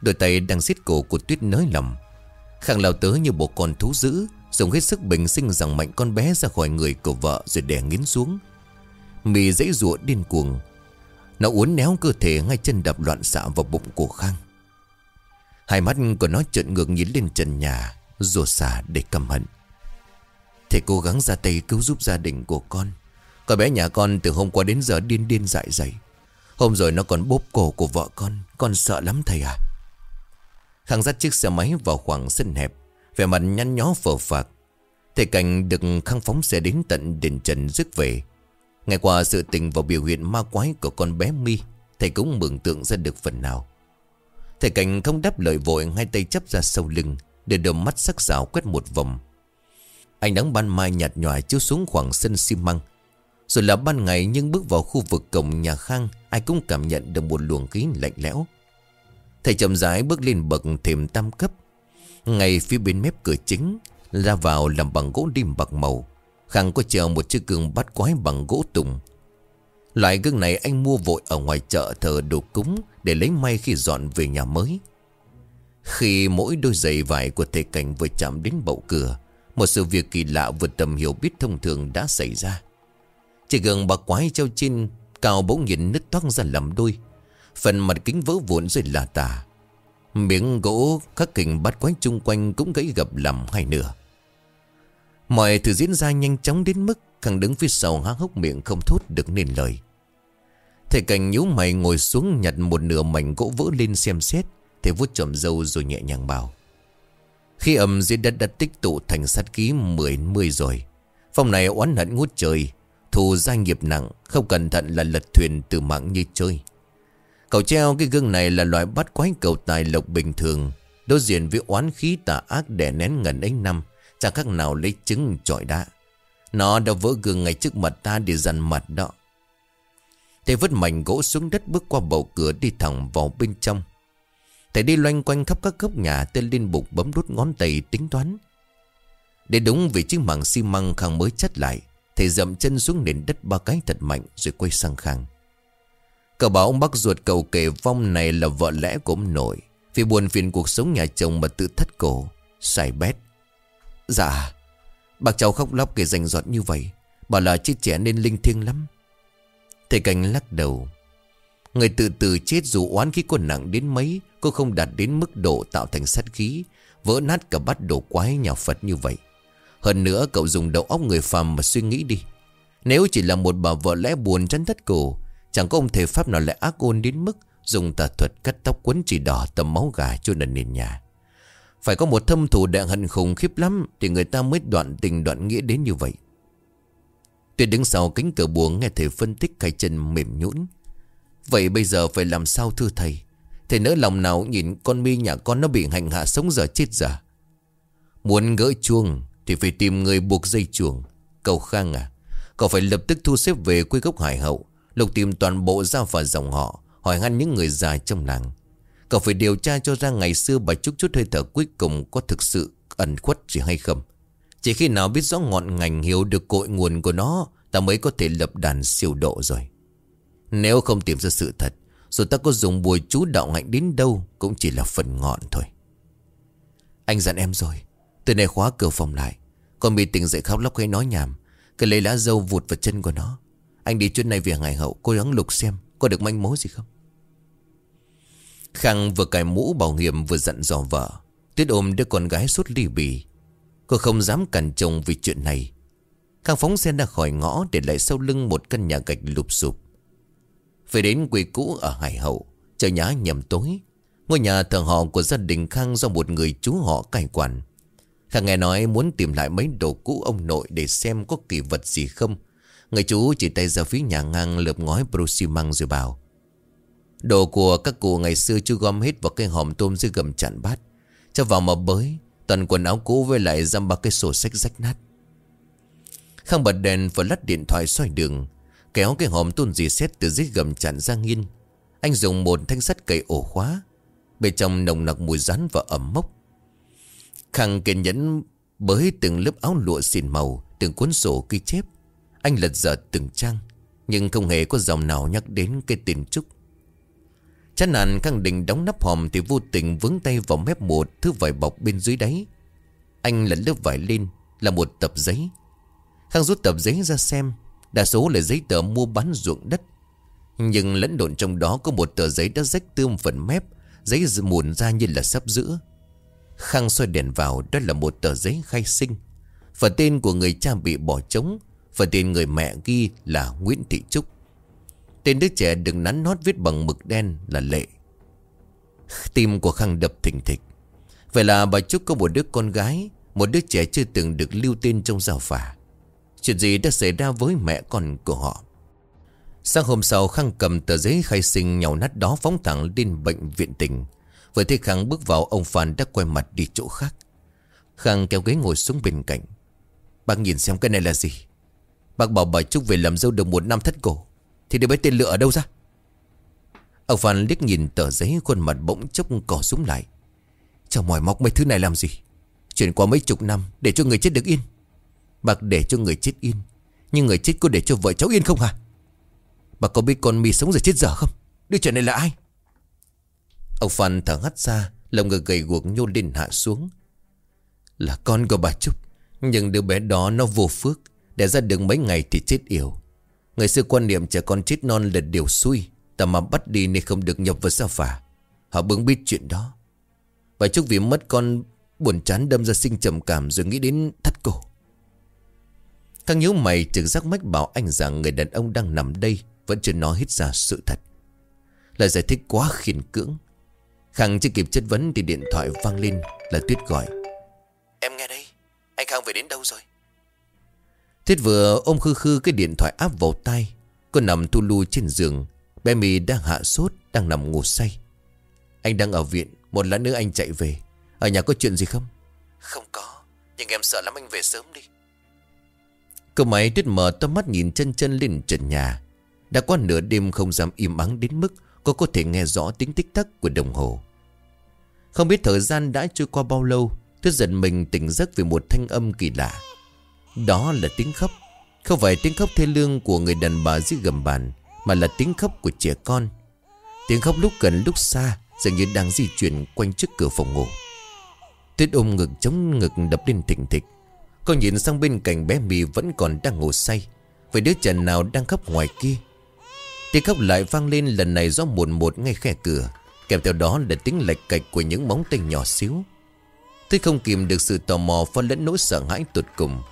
Đôi tay đang xiết cổ của Tuyết nới lầm Khang lao tới như một con thú dữ, Dùng hết sức bình sinh rằng mạnh con bé ra khỏi người của vợ rồi đè nghiến xuống. Mi dãy ruộng điên cuồng nó uốn néo cơ thể ngay chân đập loạn xạ vào bụng của Khang. Hai mắt của nó trợn ngược nhìn lên trần nhà Rùa xà để cầm hận. Thầy cố gắng ra tay cứu giúp gia đình của con. Con bé nhà con từ hôm qua đến giờ điên điên dại dày. Hôm rồi nó còn bóp cổ của vợ con Con sợ lắm thầy à. Khang dắt chiếc xe máy vào khoảng sân hẹp, Vẻ mặt nhăn nhó phờ phạc. Thầy Cảnh được khang phóng xe đến tận đền trần rước về. Ngày qua sự tình và biểu hiện ma quái của con bé mi, Thầy cũng mường tượng ra được phần nào. Thầy Cảnh không đáp lời vội, Hai tay chấp ra sau lưng, Để đôi mắt sắc sảo quét một vòng. Ánh nắng ban mai nhạt nhòa chiếu xuống khoảng sân xi măng. Rồi là ban ngày, nhưng bước vào khu vực cổng nhà Khang, Ai cũng cảm nhận được một luồng khí lạnh lẽo. Thầy chậm rãi bước lên bậc thềm tam cấp. Ngay phía bên mép cửa chính Ra vào làm bằng gỗ đim bạc màu. Khang có chờ một chiếc gương bắt quái bằng gỗ tùng. Loại gương này anh mua vội ở ngoài chợ thờ đồ cúng Để lấy may khi dọn về nhà mới. Khi mỗi đôi giày vải của thầy cảnh vừa chạm đến bậu cửa, Một sự việc kỳ lạ vượt tầm hiểu biết thông thường đã xảy ra. Chiếc gương bạc quái treo trên cao bỗng nhìn nứt toang ra làm đôi, Phần mặt kính vỡ vụn rồi là tà. Miếng gỗ khắc kình bắt quái chung quanh cũng gãy gập làm hai nửa. Mọi thứ diễn ra nhanh chóng đến mức Khang đứng phía sau há hốc miệng không thốt được nên lời. Thầy cảnh nhíu mày ngồi xuống nhặt một nửa mảnh gỗ vỡ lên xem xét Thầy vuốt trộm dâu rồi nhẹ nhàng bảo. Khi ẩm dưới đất đã tích tụ thành sát ký mười mươi rồi. Phong này oán hận ngút trời, Thù gia nghiệp nặng, Không cẩn thận là lật thuyền từ mạng như chơi. Cầu treo cái gương này là loại bắt quái cầu tài lộc bình thường, Đối diện với oán khí tà ác đè nén ngần ấy năm. Chả khác nào lấy trứng trọi đá. Nó đã vỡ gương ngay trước mặt ta để dằn mặt đó. Thầy vứt mảnh gỗ xuống đất bước qua bầu cửa đi thẳng vào bên trong. Thầy đi loanh quanh khắp các góc nhà tên liên bục bấm đút ngón tay tính toán. Để đúng vị chiếc mảng xi măng khang mới chất lại, Thầy dậm chân xuống nền đất ba cái thật mạnh rồi quay sang khang. Cậu bảo ông bác ruột cậu kể vong này là vợ lẽ của ông nội, Vì buồn phiền cuộc sống nhà chồng mà tự thất cổ Xài bét. Dạ. Bác cháu khóc lóc kể rành giọt như vậy, Bảo là chết trẻ nên linh thiêng lắm. Thầy Cảnh lắc đầu. Người tự tử chết dù oán khí còn nặng đến mấy Cô không đạt đến mức độ tạo thành sát khí, Vỡ nát cả bát đồ quái nhà Phật như vậy. Hơn nữa, cậu dùng đầu óc người phàm mà suy nghĩ đi. Nếu chỉ là một bà vợ lẽ buồn chắn thất cổ, Chẳng có ông thầy Pháp nào lại ác ôn đến mức Dùng tà thuật cắt tóc quấn chỉ đỏ tầm máu gà cho nền nền nhà. Phải có một thâm thù đại hận khủng khiếp lắm Thì người ta mới đoạn tình đoạn nghĩa đến như vậy. Tuyệt đứng sau cánh cửa buồng nghe thầy phân tích cái chân mềm nhũn. Vậy bây giờ phải làm sao thưa thầy? Thầy nỡ lòng nào nhìn con mi nhà con nó bị hành hạ sống giờ chết giờ? Muốn gỡ chuông Thì phải tìm người buộc dây chuồng. Cầu Khang à Cậu phải lập tức thu xếp về quê gốc Hải Hậu, Lục tìm toàn bộ gia và dòng họ, Hỏi han những người già trong làng. Cậu phải điều tra cho ra ngày xưa bà Trúc chút hơi thở cuối cùng Có thực sự ẩn khuất gì hay không. Chỉ khi nào biết rõ ngọn ngành hiểu được cội nguồn của nó, Ta mới có thể lập đàn siêu độ rồi. Nếu không tìm ra sự thật Rồi ta có dùng bùi chú đạo hạnh đến đâu Cũng chỉ là phần ngọn thôi. Anh dặn em rồi. Từ nay khóa cửa phòng lại. Con bị tỉnh dậy khóc lóc hay nói nhảm, Cứ lấy lá dâu vụt vào chân của nó. Anh đi chuyến này về ngày hậu, Cố gắng lục xem có được manh mối gì không? Khang vừa cài mũ bảo hiểm vừa dặn dò vợ. Tuyết ôm đứa con gái suốt ly bì. Cô không dám cản chồng vì chuyện này. Khang phóng xe ra khỏi ngõ Để lại sau lưng một căn nhà gạch lụp sụp. Về đến quê cũ ở Hải Hậu, Trời nhá nhầm tối. Ngôi nhà thờ họ của gia đình Khang Do một người chú họ cai quản. Khang nghe nói muốn tìm lại mấy đồ cũ ông nội Để xem có kỳ vật gì không. Người chú chỉ tay ra phía nhà ngang lợp ngói bro xi măng rồi bảo Đồ của các cụ ngày xưa chưa gom hết vào cái hòm tôm dưới gầm chặn bát. Cho vào mà bới, Toàn quần áo cũ với lại dăm ba cái sổ sách rách nát. Khang bật đèn và lắt điện thoại xoay đường, Kéo cái hòm tôn dì xét từ dưới gầm chặn ra nghiên Anh dùng một thanh sắt cậy ổ khóa, Bên trong nồng nặc mùi rắn và ẩm mốc. Khang kiên nhẫn bới từng lớp áo lụa xìn màu, Từng cuốn sổ ghi chép. Anh lật dở từng trang, Nhưng không hề có dòng nào nhắc đến cái tên Trúc. Chán nản Khang định đóng nắp hòm Thì vô tình vướng tay vào mép một Thứ vải bọc bên dưới đáy. Anh lật lớp vải lên, Là một tập giấy. Khang rút tập giấy ra xem, Đa số là giấy tờ mua bán ruộng đất. Nhưng lẫn độn trong đó Có một tờ giấy đã rách tươm phần mép, Giấy mùn ra như là sắp giữa Khang soi đèn vào, Đó là một tờ giấy khai sinh. Phần tên của người cha bị bỏ trống, phần tên người mẹ ghi là Nguyễn Thị Trúc. Tên đứa trẻ đừng nắn nót viết bằng mực đen là Lệ. Tim của Khang đập thình thịch. Vậy là bà Trúc có một đứa con gái, Một đứa trẻ chưa từng được lưu tên trong giao phả. Chuyện gì đã xảy ra với mẹ con của họ? Sáng hôm sau, Khang cầm tờ giấy khai sinh nhàu nát đó phóng thẳng lên bệnh viện tỉnh. Vừa thấy Khang bước vào, ông Phan đã quay mặt đi chỗ khác. Khang kéo ghế ngồi xuống bên cạnh. Bác nhìn xem cái này là gì? Bác bảo bà Trúc về làm dâu được một năm thất cổ. Thì để bấy tên lựa ở đâu ra? Ông Phan liếc nhìn tờ giấy khuôn mặt bỗng chốc cỏ súng lại. Chẳng mỏi mọc mấy thứ này làm gì? Chuyển qua mấy chục năm để cho người chết được yên. Bác để cho người chết yên. Nhưng người chết có để cho vợ cháu yên không hả? Bà có biết con mi sống rồi chết dở không? Đứa trẻ này là ai? Ông Phan thở hắt ra, Lòng người gầy guộc nhô lên hạ xuống. Là con của bà Trúc. Nhưng đứa bé đó nó vô phước. Để ra được mấy ngày thì chết yểu. Người xưa quan niệm trẻ con chết non là điều xui Ta mà bắt đi nên không được nhập vào sao phả. Họ bướng biết chuyện đó. Bà Trúc vì mất con Buồn chán đâm ra sinh trầm cảm Rồi nghĩ đến thắt cổ. Khang nhíu mày trực giác mách bảo anh rằng người đàn ông đang nằm đây Vẫn chưa nói hết ra sự thật. Lời giải thích quá khiển cưỡng. Khang chưa kịp chất vấn thì điện thoại vang lên là Tuyết gọi. Em nghe đây, anh Khang về đến đâu rồi? Thiết vừa ôm khư khư cái điện thoại áp vào tay. Cô nằm thu lưu trên giường. Bé mì đang hạ sốt Đang nằm ngủ say. Anh đang ở viện Một lát nữa anh chạy về. Ở nhà có chuyện gì không? Không có Nhưng em sợ lắm anh về sớm đi. Cô máy đứt mở tấm mắt nhìn chân chân lên trần nhà. Đã qua nửa đêm không dám im ắng đến mức Cô có thể nghe rõ tiếng tích tắc của đồng hồ. Không biết thời gian đã trôi qua bao lâu Tôi giật mình tỉnh giấc vì một thanh âm kỳ lạ đó là tiếng khóc. Không phải tiếng khóc thê lương của người đàn bà dưới gầm bàn, Mà là tiếng khóc của trẻ con. Tiếng khóc lúc gần lúc xa, Dường như đang di chuyển quanh trước cửa phòng ngủ. Tuyết ôm ngực chống ngực đập lên thình thịch. Con nhìn sang bên cạnh bé mì vẫn còn đang ngủ say Vậy đứa trẻ nào đang khóc ngoài kia. Tiếng khóc lại vang lên lần này do muộn một ngay khe cửa, Kèm theo đó là tiếng lệch cạch của những móng tay nhỏ xíu. Tôi không kìm được sự tò mò pha lẫn nỗi sợ hãi tụt cùng.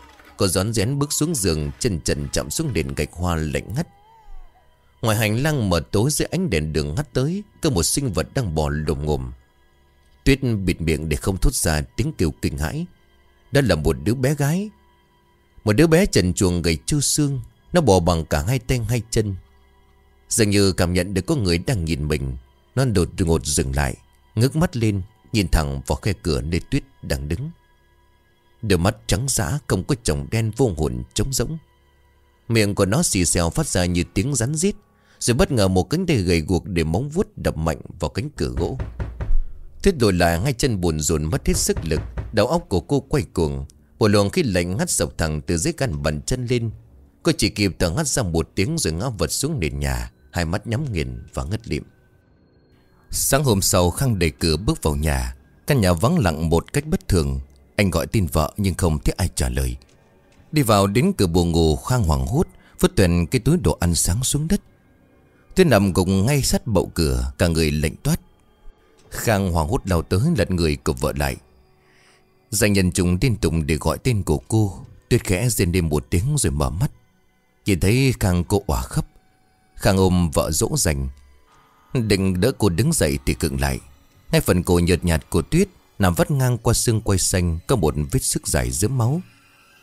Cô gión rén bước xuống giường, Chân trần chạm xuống nền gạch hoa lạnh ngắt. Ngoài hành lang mở tối dưới ánh đèn đường ngắt tới, Có một sinh vật đang bò lồm ngồm. Tuyết bịt miệng để không thốt ra tiếng kêu kinh hãi. Đó là một đứa bé gái. Một đứa bé trần chuồng gầy trơ xương, Nó bò bằng cả hai tay hai chân. Dường như cảm nhận được có người đang nhìn mình, Nó đột ngột dừng lại, Ngước mắt lên, Nhìn thẳng vào khe cửa nơi tuyết đang đứng. Đôi mắt trắng giã Không có chồng đen vô hồn, trống rỗng. Miệng của nó xì xèo phát ra như tiếng rắn rít, Rồi bất ngờ một cánh tay gầy guộc Để móng vuốt đập mạnh vào cánh cửa gỗ. Tuyết đổi lại hai chân buồn rùn mất hết sức lực, Đầu óc của cô quay cuồng. Một luồng khi lạnh ngắt dọc thẳng từ dưới căn bàn chân lên. Cô chỉ kịp thở ngắt ra một tiếng rồi ngã vật xuống nền nhà, Hai mắt nhắm nghiền và ngất lịm. Sáng hôm sau, Khang đẩy cửa bước vào nhà. Căn nhà vắng lặng một cách bất thường. Anh gọi tin vợ nhưng không thấy ai trả lời. Đi vào đến cửa buồng ngủ, Khang hoảng hốt, Vứt tuyển cái túi đồ ăn sáng xuống đất. Tuyết nằm gục ngay sát bậu cửa, Cả người lạnh toát. Khang hoảng hốt lao tới lật người của vợ lại. Dành nhân trùng liên tục để gọi tên của cô. Tuyết khẽ rên đêm một tiếng rồi mở mắt. Nhìn thấy Khang cô òa khắp Khang ôm vợ dỗ dành. Định đỡ cô đứng dậy thì cựng lại. Ngay phần cổ nhợt nhạt của Tuyết Nằm vắt ngang qua xương quay xanh Có một vết sức dài giữa máu.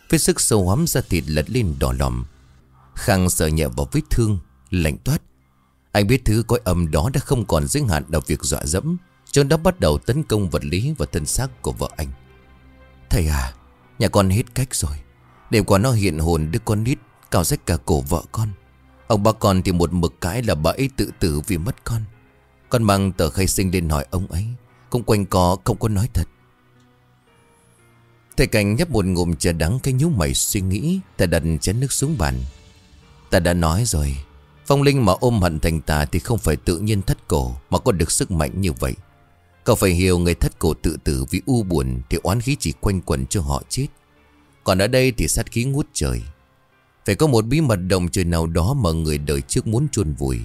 Vết sức sâu hóm ra thịt lật lên đỏ lòm. Khang sợ nhẹ vào vết thương, Lạnh toát. Anh biết thứ cõi âm đó đã không còn giới hạn Ở việc dọa dẫm, Cho đã bắt đầu tấn công vật lý và thân xác của vợ anh. Thầy à Nhà con hết cách rồi. Để quả nó hiện hồn đứa con nít, Cào rách cả cổ vợ con. Ông bà con thì một mực cãi là bà ấy tự tử vì mất con. Con mang tờ khai sinh lên hỏi ông ấy. Cũng quanh có không có nói thật. Thầy Cảnh nhấp một ngụm trà đắng cái nhú mày suy nghĩ, Ta đặt chén nước xuống bàn. Ta đã nói rồi, Phong linh mà ôm hận thành tà Thì không phải tự nhiên thất cổ Mà có được sức mạnh như vậy. Cậu phải hiểu người thất cổ tự tử vì u buồn Thì oán khí chỉ quanh quẩn cho họ chết. Còn ở đây thì sát khí ngút trời. Phải có một bí mật đồng trời nào đó mà người đời trước muốn chôn vùi.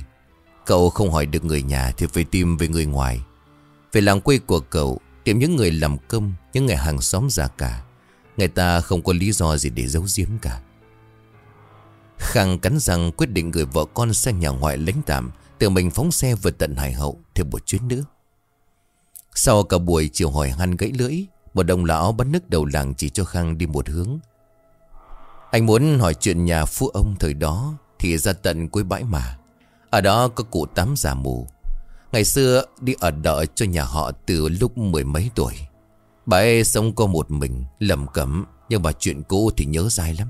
Cậu không hỏi được người nhà thì phải tìm về người ngoài. Về làng quê của cậu, Tìm những người làm công, Những người hàng xóm già cả. Người ta không có lý do gì để giấu giếm cả. Khang cắn răng quyết định gửi vợ con sang nhà ngoại lãnh tạm, Tự mình phóng xe vượt tận hải hậu Thêm một chuyến nữa Sau cả buổi chiều hỏi han gãy lưỡi, Một đồng lão bắt nước đầu làng chỉ cho Khang đi một hướng. Anh muốn hỏi chuyện nhà phu ông thời đó, Thì ra tận cuối bãi mà. Ở đó có cụ tám già mù Ngày xưa đi ở đợi cho nhà họ từ lúc mười mấy tuổi. Bà ấy sống có một mình, Lầm cẩm, Nhưng mà chuyện cũ thì nhớ dai lắm.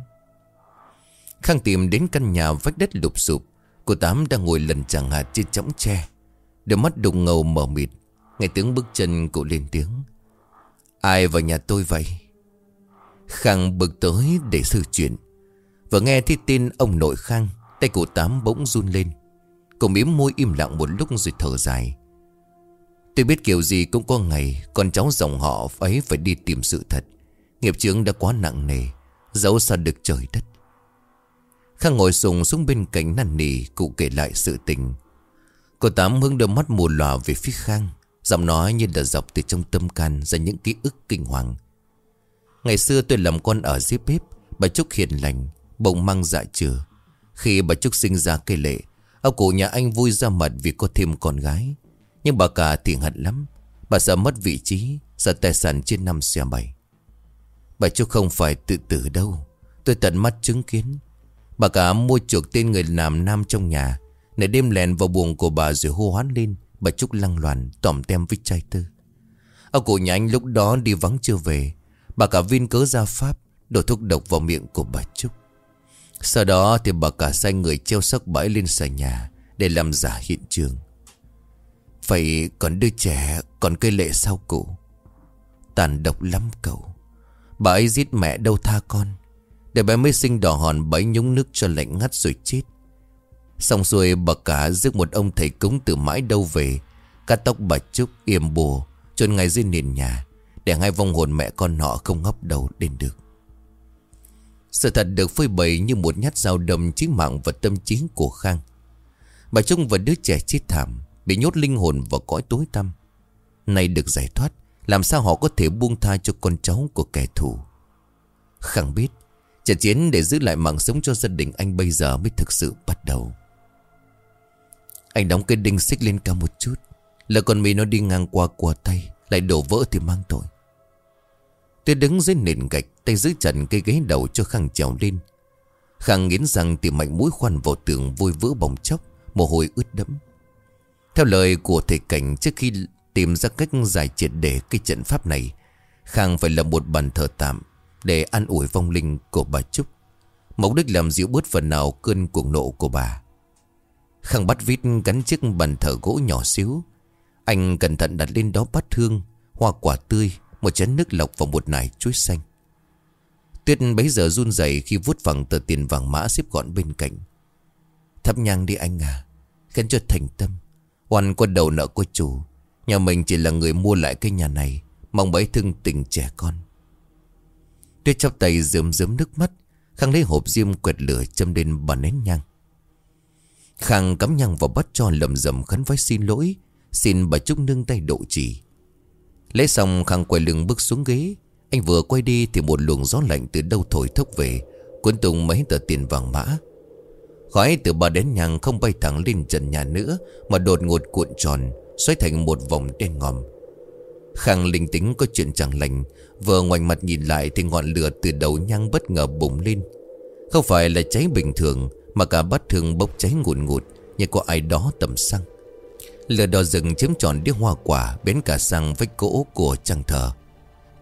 Khang tìm đến căn nhà vách đất lụp sụp, Cô Tám đang ngồi lần chẳng hạt trên chõng tre. Đôi mắt đục ngầu mờ mịt, Nghe tiếng bước chân cụ lên tiếng. Ai vào nhà tôi vậy? Khang bực tới để xử chuyện. Vừa nghe thấy tin ông nội Khang, Tay cụ Tám bỗng run lên. Cô mím môi im lặng một lúc rồi thở dài. Tôi biết kiểu gì cũng có ngày, Con cháu dòng họ ấy phải đi tìm sự thật. Nghiệp chướng đã quá nặng nề Dẫu sao được trời đất. Khang ngồi sùng xuống bên cạnh năn nỉ, Cụ kể lại sự tình. Cô Tám hướng đôi mắt mù lòa về phía Khang, Giọng nói như là dọc từ trong tâm can Ra những ký ức kinh hoàng. Ngày xưa tôi làm con ở dưới bếp Bà Trúc hiền lành Bỗng mang dạ chừa. Khi bà Trúc sinh ra cây lệ Ông cụ nhà anh vui ra mặt vì có thêm con gái. Nhưng bà cả thì hận lắm. Bà sợ mất vị trí, Sợ tài sản trên năm xe bảy Bà Trúc không phải tự tử đâu. Tôi tận mắt chứng kiến. Bà cả mua chuộc tên người làm nam trong nhà. Nãy đêm lèn vào buồng của bà rồi hô hoán lên. Bà Trúc lăng loàn, tỏm tem với trai tư. Ông cụ nhà anh lúc đó đi vắng chưa về. Bà cả viên cớ ra pháp, Đổ thuốc độc vào miệng của bà Trúc sau đó thì bà cả sai người treo sắc bãi lên xà nhà Để làm giả hiện trường. Vậy còn đứa trẻ Còn cây lệ sao cụ? Tàn độc lắm cậu. Bà ấy giết mẹ đâu tha con. Để bé mới sinh đỏ hòn bấy nhúng nước cho lạnh ngắt rồi chết. Xong rồi bà cả rước một ông thầy cúng từ mãi đâu về, Cắt tóc bà Trúc yểm bùa Trôn ngay dưới nền nhà, Để hai vong hồn mẹ con họ không ngóc đầu lên được. Sự thật được phơi bày như một nhát dao đâm chí mạng và tâm trí của Khang. Bà Trung và đứa trẻ chết thảm, Bị nhốt linh hồn vào cõi tối tăm. Nay được giải thoát, Làm sao họ có thể buông tha cho con cháu của kẻ thù? Khang biết, Trận chiến để giữ lại mạng sống cho gia đình anh bây giờ mới thực sự bắt đầu. Anh đóng cây đinh xích lên cao một chút Là con mì nó đi ngang qua qua tay, Lại đổ vỡ thì mang tội. Tôi đứng dưới nền gạch, Tay giữ chặt cây ghế đầu cho Khang trèo lên. Khang nghiến rằng tìm mạnh mũi khoan vào tường vui vỡ bồng chốc Mồ hôi ướt đẫm. Theo lời của thầy cảnh, Trước khi tìm ra cách giải triệt để cái trận pháp này, Khang phải lập một bàn thờ tạm Để an ủi vong linh của bà Trúc. Mục đích làm dịu bớt phần nào cơn cuồng nộ của bà. Khang bắt vít gắn chiếc bàn thờ gỗ nhỏ xíu. Anh cẩn thận đặt lên đó bát hương, Hoa quả tươi một chén nước lọc và một nải chuối xanh. Tuyết bấy giờ run rẩy khi vuốt vẳng tờ tiền vàng mã xếp gọn bên cạnh. Thắp nhang đi anh à khấn cho thành tâm. Hoàn qua đầu nợ của chủ, Nhà mình chỉ là người mua lại cái nhà này, Mong bấy thương tình trẻ con. Tuyết chắp tay rơm rớm nước mắt, Khang lấy hộp diêm quẹt lửa châm lên bàn nén nhang. Khang cắm nhang vào bắt cho lầm rầm khấn vái xin lỗi, Xin bà Trúc nương tay độ chỉ Lấy xong Khang quay lưng bước xuống ghế, Anh vừa quay đi thì một luồng gió lạnh từ đâu thổi thốc về. Cuốn tung mấy tờ tiền vàng mã. Khói từ bà đến nhằng không bay thẳng lên trần nhà nữa, Mà đột ngột cuộn tròn Xoay thành một vòng đen ngòm. Khang linh tính có chuyện chẳng lành, Vừa ngoảnh mặt nhìn lại Thì ngọn lửa từ đầu nhang bất ngờ bùng lên. Không phải là cháy bình thường, Mà cả bát thường bốc cháy ngụt ngụt, Như có ai đó tầm xăng Lửa đỏ rừng chiếm tròn đĩa hoa quả Bến cả sang vách gỗ của trang thờ.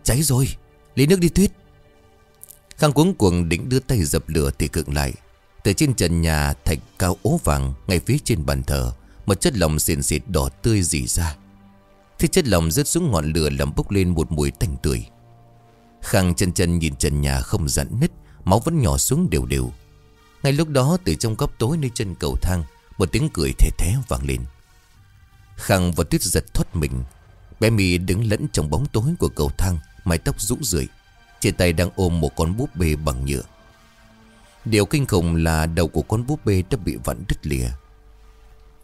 Cháy rồi, Lấy nước đi tuyết. Khang cuống cuồng định đưa tay dập lửa thì cưỡng lại. Từ trên trần nhà, thạch cao ố vàng Ngay phía trên bàn thờ, Một chất lỏng xịn xịt đỏ tươi dì ra. Thế chất lỏng rớt xuống ngọn lửa Làm bốc lên một mùi tanh tươi. Khang chân chân nhìn trần nhà không giãn nứt, Máu vẫn nhỏ xuống đều đều. Ngay lúc đó, từ trong góc tối nơi chân cầu thang, Một tiếng cười thề thé vang lên. Khang và Tuyết giật thoát mình. Bé mì đứng lẫn trong bóng tối của cầu thang, Mái tóc rũ rượi. Trên tay đang ôm một con búp bê bằng nhựa. Điều kinh khủng là đầu của con búp bê đã bị vặn đứt lìa.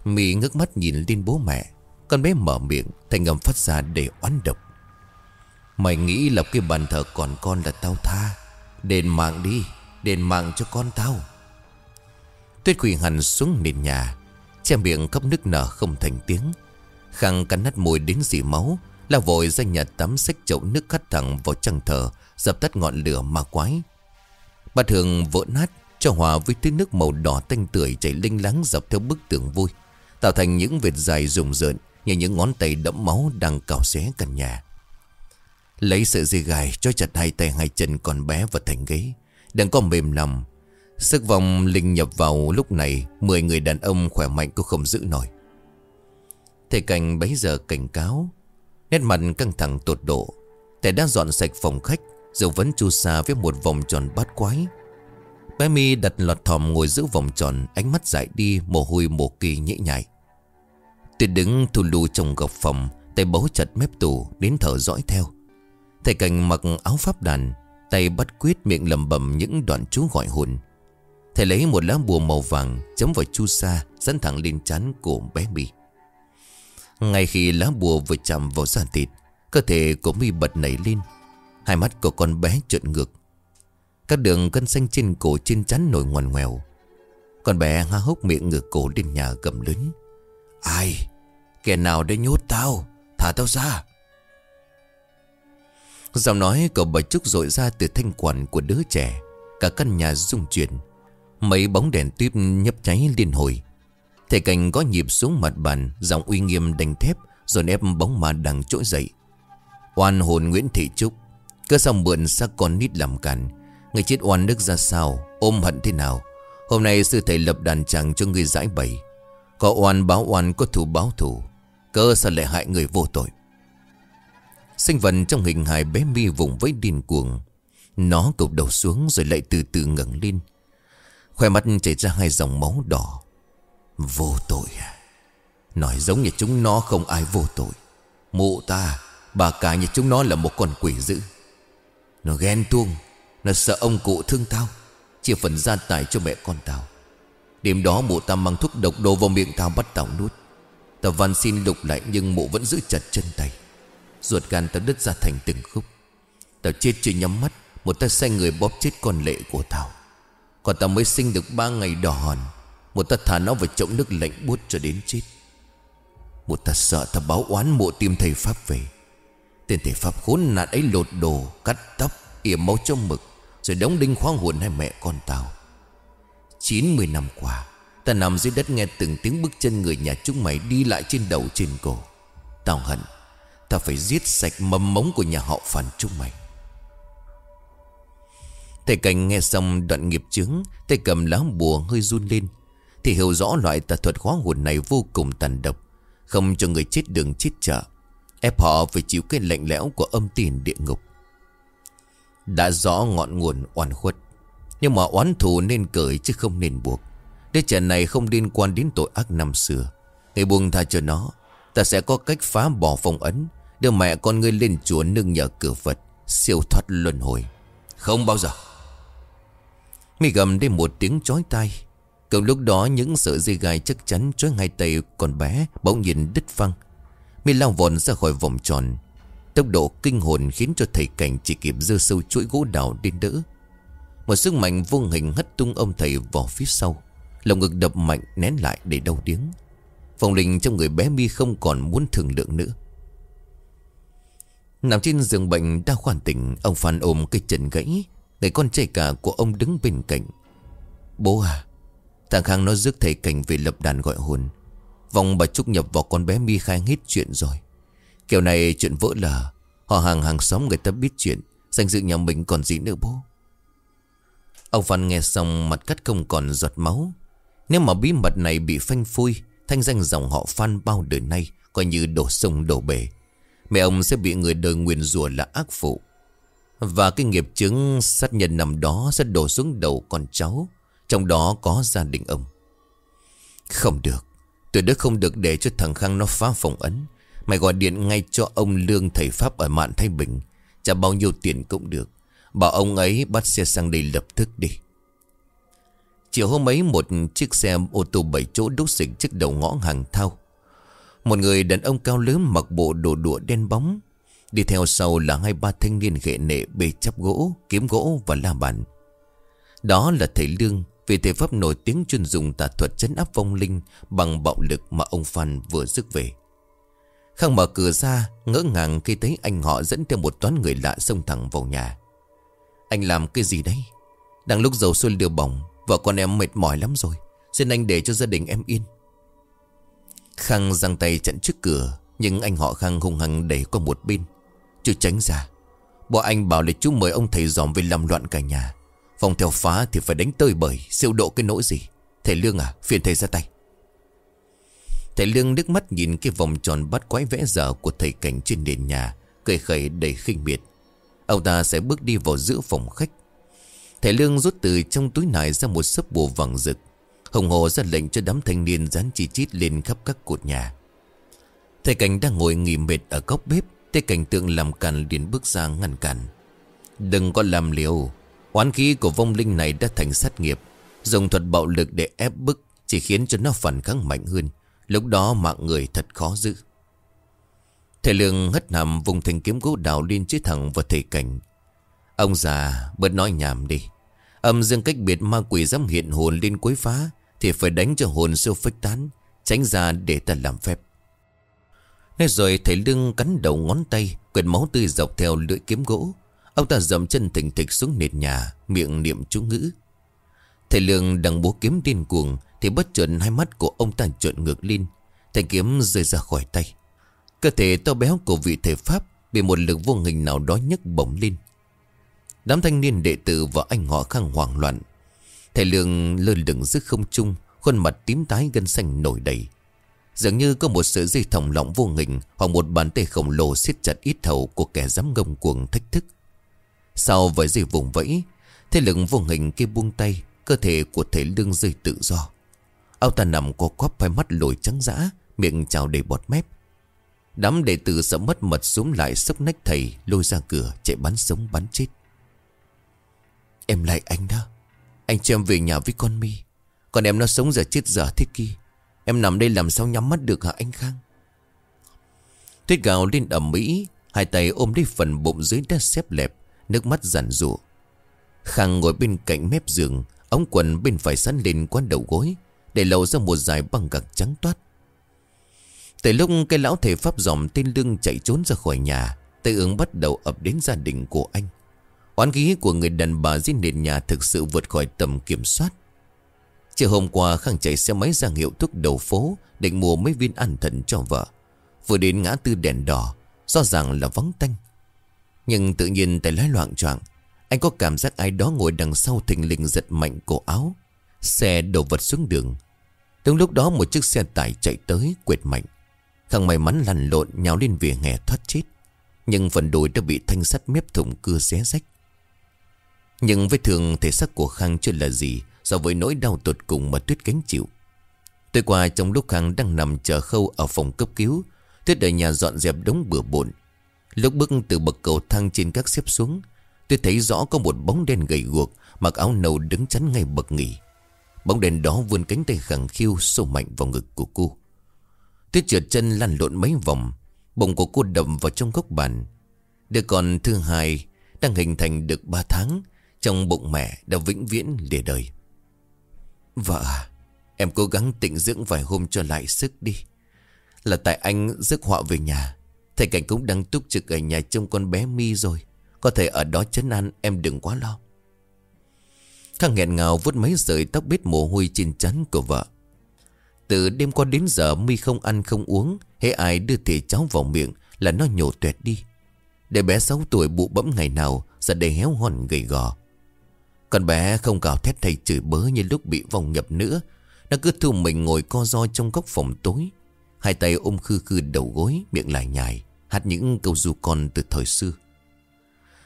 Mị ngước mắt nhìn lên bố mẹ. Con bé mở miệng Thành ngầm phát ra để oán độc. Mày nghĩ là cái bàn thờ còn con là tao tha? Đền mạng đi, Đền mạng cho con tao. Tuyết quỳ hẳn xuống nền nhà, Che miệng khóc nức nở không thành tiếng. Khang cắn nát môi đến dì máu Là vội ra nhà tắm xách chậu nước khát thẳng vào trăng thờ, Dập tắt ngọn lửa ma quái. Bà thường vỡ nát, Cho hòa với tiếng nước màu đỏ tanh tưởi Chảy linh láng dọc theo bức tường vui Tạo thành những vệt dài rùng rợn Như những ngón tay đẫm máu đang cào xé căn nhà. Lấy sợi dây gài cho chặt hai tay hai chân còn bé vào thành ghế Đừng có mềm lòng. Sức vòng linh nhập vào lúc này, Mười người đàn ông khỏe mạnh cũng không giữ nổi. Thầy cảnh bấy giờ cảnh cáo. Nét mặt căng thẳng tột độ. Thầy đã dọn sạch phòng khách, Rồi vẫn chu xa với một vòng tròn bát quái. Bé mi đặt lọt thòm ngồi giữa vòng tròn, Ánh mắt dại đi, mồ hôi mồ kỳ nhễ nhại. Tuyệt đứng thu lù trong gọc phòng Tay bấu chặt mép tủ, Đến thở dõi theo. Thầy cảnh mặc áo pháp đàn, Tay bắt quyết miệng lầm bầm những đoạn chú gọi hồn. Thầy lấy một lá bùa màu vàng Chấm vào chu sa Dẫn thẳng lên chán của bé mi ngay khi lá bùa vừa chạm vào da thịt, Cơ thể của mi bật nảy lên. Hai mắt của con bé trợn ngược. Các đường cân xanh trên cổ trên chắn nổi ngoằn ngoèo. Con bé há hốc miệng ngược cổ lên nhà gầm lớn. Ai, Kẻ nào đã nhốt tao? Thả tao ra. Giọng nói của bà Trúc rội ra từ thanh quản của đứa trẻ. Cả căn nhà rung chuyển. Mấy bóng đèn tuyếp nhấp cháy liên hồi. Thầy cảnh có nhịp xuống mặt bàn, Giọng uy nghiêm đành thép, Rồi ép bóng ma đằng trỗi dậy. Oan hồn Nguyễn Thị Trúc Cơ xong mượn xác con nít làm cản Người chết oan nước ra sao, Ôm hận thế nào? Hôm nay sư thầy lập đàn chẳng cho người giải bày. Có oan báo oan, có thù báo thù. Cơ sao lại hại người vô tội? Sinh vật trong hình hài bé mi vùng với điên cuồng. Nó cụp đầu xuống rồi lại từ từ ngẩng lên. Khoe mắt chảy ra hai dòng máu đỏ. Vô tội. À Nói giống như chúng nó không ai vô tội. Mụ ta, Bà cả như chúng nó là một con quỷ dữ. Nó ghen tuông, Nó sợ ông cụ thương tao, Chia phần gia tài cho mẹ con tao. Đêm đó mụ ta mang thuốc độc đồ vào miệng tao bắt tao nuốt. Tao van xin lục lại nhưng mụ vẫn giữ chặt chân tay. Ruột gan tao đứt ra thành từng khúc. Tao chết chưa nhắm mắt, Một tay xanh người bóp chết con lệ của tao. Còn tao mới sinh được ba ngày đỏ hòn. Một ta thả nó vào chậu nước lạnh buốt cho đến chết. Một ta sợ ta báo oán mộ tìm thầy Pháp về. Tên thầy Pháp khốn nạn ấy lột đồ, Cắt tóc Yểm máu trong mực, Rồi đóng đinh khoáng hồn hai mẹ con tao. 90 năm qua, Ta nằm dưới đất nghe từng tiếng bước chân người nhà chúng mày đi lại trên đầu trên cổ. Tao hận, Ta phải giết sạch mầm mống của nhà họ phản chúng mày. Thầy cảnh nghe xong đoạn nghiệp chứng thầy cầm lá bùa hơi run lên. Thì hiểu rõ loại tà thuật khóa hồn này vô cùng tàn độc, Không cho người chết đường chết chợ, Ép họ phải chịu cái lạnh lẽo của âm tiền địa ngục. Đã rõ ngọn nguồn oan khuất, Nhưng mà oán thù nên cởi chứ không nên buộc. Đứa trẻ này không liên quan đến tội ác năm xưa. Người buông tha cho nó, Ta sẽ có cách phá bỏ phong ấn, Đưa mẹ con ngươi lên chùa nương nhờ cửa Phật, Siêu thoát luân hồi. Không bao giờ. Mi gầm đến một tiếng chói tai Cùng lúc đó, những sợi dây gai chắc chắn Chói hai tay còn bé Bỗng nhìn đứt văng Mi lao vòn ra khỏi vòng tròn. Tốc độ kinh hồn khiến cho thầy cảnh Chỉ kịp dơ sâu chuỗi gỗ đào đến đỡ. Một sức mạnh vô hình hất tung ông thầy vào phía sau. Lòng ngực đập mạnh nén lại để đau tiếng Phòng linh trong người bé mi không còn muốn thường lượng nữa. Nằm trên giường bệnh đa khoản tỉnh, Ông Phan ôm cây chân gãy. Người con trai cả của ông đứng bên cạnh. Bố à Thằng Khang nó rước thầy cảnh về lập đàn gọi hồn. Vòng bà Trúc nhập vào con bé mi khai hết chuyện rồi. Kiểu này chuyện vỡ lờ Họ hàng hàng xóm người ta biết chuyện. Danh dự nhà mình còn gì nữa bố? Ông văn nghe xong mặt cắt không còn giọt máu. Nếu mà bí mật này bị phanh phui, Thanh danh dòng họ Phan bao đời nay Coi như đổ sông đổ bể. Mẹ ông sẽ bị người đời nguyền rủa là ác phụ. Và cái nghiệp chứng sát nhân nằm đó Sẽ đổ xuống đầu con cháu. Trong đó có gia đình ông. Không được Tuyệt đối không được để cho thằng Khang nó phá phòng ấn. Mày gọi điện ngay cho ông Lương thầy Pháp ở Mạn Thái Bình. Trả bao nhiêu tiền cũng được. Bảo ông ấy bắt xe sang đây lập tức đi. Chiều hôm ấy một chiếc xe ô tô bảy chỗ đốt xịch trước đầu ngõ hàng thao Một người đàn ông cao lớn mặc bộ đồ đũa đen bóng Đi theo sau là hai ba thanh niên ghệ nệ bê chắp gỗ, kiếm gỗ và la bàn. Đó là thầy Lương vì thầy Pháp nổi tiếng chuyên dùng tà thuật chấn áp vong linh Bằng bạo lực mà ông Phan vừa rước về. Khang mở cửa ra, Ngỡ ngàng khi thấy anh họ dẫn theo một toán người lạ xông thẳng vào nhà. Anh làm cái gì đấy? Đang lúc dầu xuân đưa bỏng, Vợ con em mệt mỏi lắm rồi, Xin anh để cho gia đình em yên. Khang giang tay chặn trước cửa, Nhưng anh họ Khang hung hăng đẩy qua một bên. Chú tránh ra, Bọn anh bảo là chú mời ông thầy dòm về làm loạn cả nhà. Phòng theo phá thì phải đánh tơi bời, Siêu độ cái nỗi gì? Thầy Lương à phiền thầy ra tay. Thầy Lương nước mắt nhìn cái vòng tròn bắt quái vẽ dở của thầy cảnh trên nền nhà, Cười khẩy đầy khinh miệt. Ông ta sẽ bước đi vào giữa phòng khách. Thầy Lương rút từ trong túi nải ra một sấp bùa vàng rực, Hồng hồ ra lệnh cho đám thanh niên dán chi chít lên khắp các cột nhà. Thầy Cảnh đang ngồi nghỉ mệt ở góc bếp, Thầy Cảnh tượng làm càn liền bước ra ngăn cản. Đừng có làm liều Oán khí của vong linh này đã thành sát nghiệp. Dùng thuật bạo lực để ép bức Chỉ khiến cho nó phản kháng mạnh hơn. Lúc đó mạng người thật khó giữ. Thầy Lương hất hàm vùng thành kiếm gỗ đào lên chứa thẳng vào thầy Cảnh. Ông già, bớt nói nhảm đi. Âm dương cách biệt ma quỷ dám hiện hồn lên quấy phá, Thì phải đánh cho hồn siêu phách tán, Tránh ra để ta làm phép. Nói rồi thầy lưng cắn đầu ngón tay Quệt máu tươi dọc theo lưỡi kiếm gỗ Ông ta dậm chân thình thịch xuống nền nhà, Miệng niệm chú ngữ. Thầy Lương đang bố kiếm điên cuồng Thì bất chợt hai mắt của ông ta trợn ngược lên. Thanh kiếm rơi ra khỏi tay. Cơ thể to béo của vị thầy Pháp Bị một lực vô hình nào đó nhấc bổng lên. Đám thanh niên đệ tử và anh họ khang hoảng loạn. Thầy Lương lơ lửng giữa không trung, Khuôn mặt tím tái gân xanh nổi đầy. Dường như có một sợi dây thòng lọng vô hình Hoặc một bàn tay khổng lồ siết chặt ít hầu Của kẻ dám ngông cuồng thách thức. Sau với giây vùng vẫy? Thế lực vô hình kia buông tay, Cơ thể của thể lương rơi tự do. Ông ta nằm co quắp, hai mắt lồi trắng dã, Miệng trào đầy bọt mép. Đám đệ tử sợ mất mật xuống lại sốc nách thầy, Lôi ra cửa, chạy bắn sống bắn chết. Em lại anh đó. Anh cho em về nhà với con mi. Còn em nó sống giờ chết giờ thế kia. Em nằm đây làm sao nhắm mắt được hả anh Khang? Tuyết gào lên ẩm mỹ Hai tay ôm lấy phần bụng dưới đất xếp lẹp. Nước mắt giản rụa Khang ngồi bên cạnh mép giường, Ống quần bên phải sắn lên quán đầu gối, Để lộ ra một dài băng gạc trắng toát. Từ lúc cái lão thể pháp dòm tên lưng chạy trốn ra khỏi nhà Tây ứng bắt đầu ập đến gia đình của anh. Oán khí của người đàn bà dưới nền nhà thực sự vượt khỏi tầm kiểm soát. Chiều hôm qua, Khang chạy xe máy ra hiệu thuốc đầu phố, Định mua mấy viên ăn thần cho vợ. Vừa đến ngã tư đèn đỏ Do ràng là vắng tanh. Nhưng tự nhiên tay lái loạn choạng. Anh có cảm giác ai đó ngồi đằng sau thình lình giật mạnh cổ áo. Xe đổ vật xuống đường. Đúng lúc đó một chiếc xe tải chạy tới, quệt mạnh. Khang may mắn lăn lộn, nhào lên vỉa hè thoát chết. Nhưng phần đùi đã bị thanh sắt mép thủng cưa xé rách. Nhưng vết thương thể xác của Khang chưa là gì So với nỗi đau tột cùng mà Tuyết gánh chịu. Tối qua trong lúc Khang đang nằm chờ khâu ở phòng cấp cứu, Tuyết ở nhà dọn dẹp đống bừa bộn. Lúc bước từ bậc cầu thang trên các xếp xuống Tuyết thấy rõ có một bóng đen gầy guộc Mặc áo nâu đứng chắn ngay bậc nghỉ. Bóng đèn đó vươn cánh tay khẳng khiu Sâu mạnh vào ngực của cô. Tuyết trượt chân lăn lộn mấy vòng, Bụng của cô đầm vào trong góc bàn. Đứa con thứ hai Đang hình thành được 3 tháng Trong bụng mẹ đã vĩnh viễn lìa đời. Vợ, Em cố gắng tịnh dưỡng vài hôm cho lại sức đi. Là tại anh rước họa về nhà. Thầy Cảnh cũng đang túc trực ở nhà trông con bé mi rồi. Có thể ở đó chấn an, em đừng quá lo. Khang nghẹn ngào vuốt mấy sợi tóc bết mồ hôi trên trán của vợ. Từ đêm qua đến giờ, mi không ăn, không uống. Hễ ai đưa thể cháu vào miệng là nó nhổ tuyệt đi. Để bé 6 tuổi bụ bẫm ngày nào Giờ đầy héo hòn gầy gò. Con bé không cào thét thầy chửi bớ như lúc bị vòng nhập nữa. Nó cứ thu mình ngồi co ro trong góc phòng tối. Hai tay ôm khư khư đầu gối, Miệng lại nhài. Hát những câu du con từ thời xưa.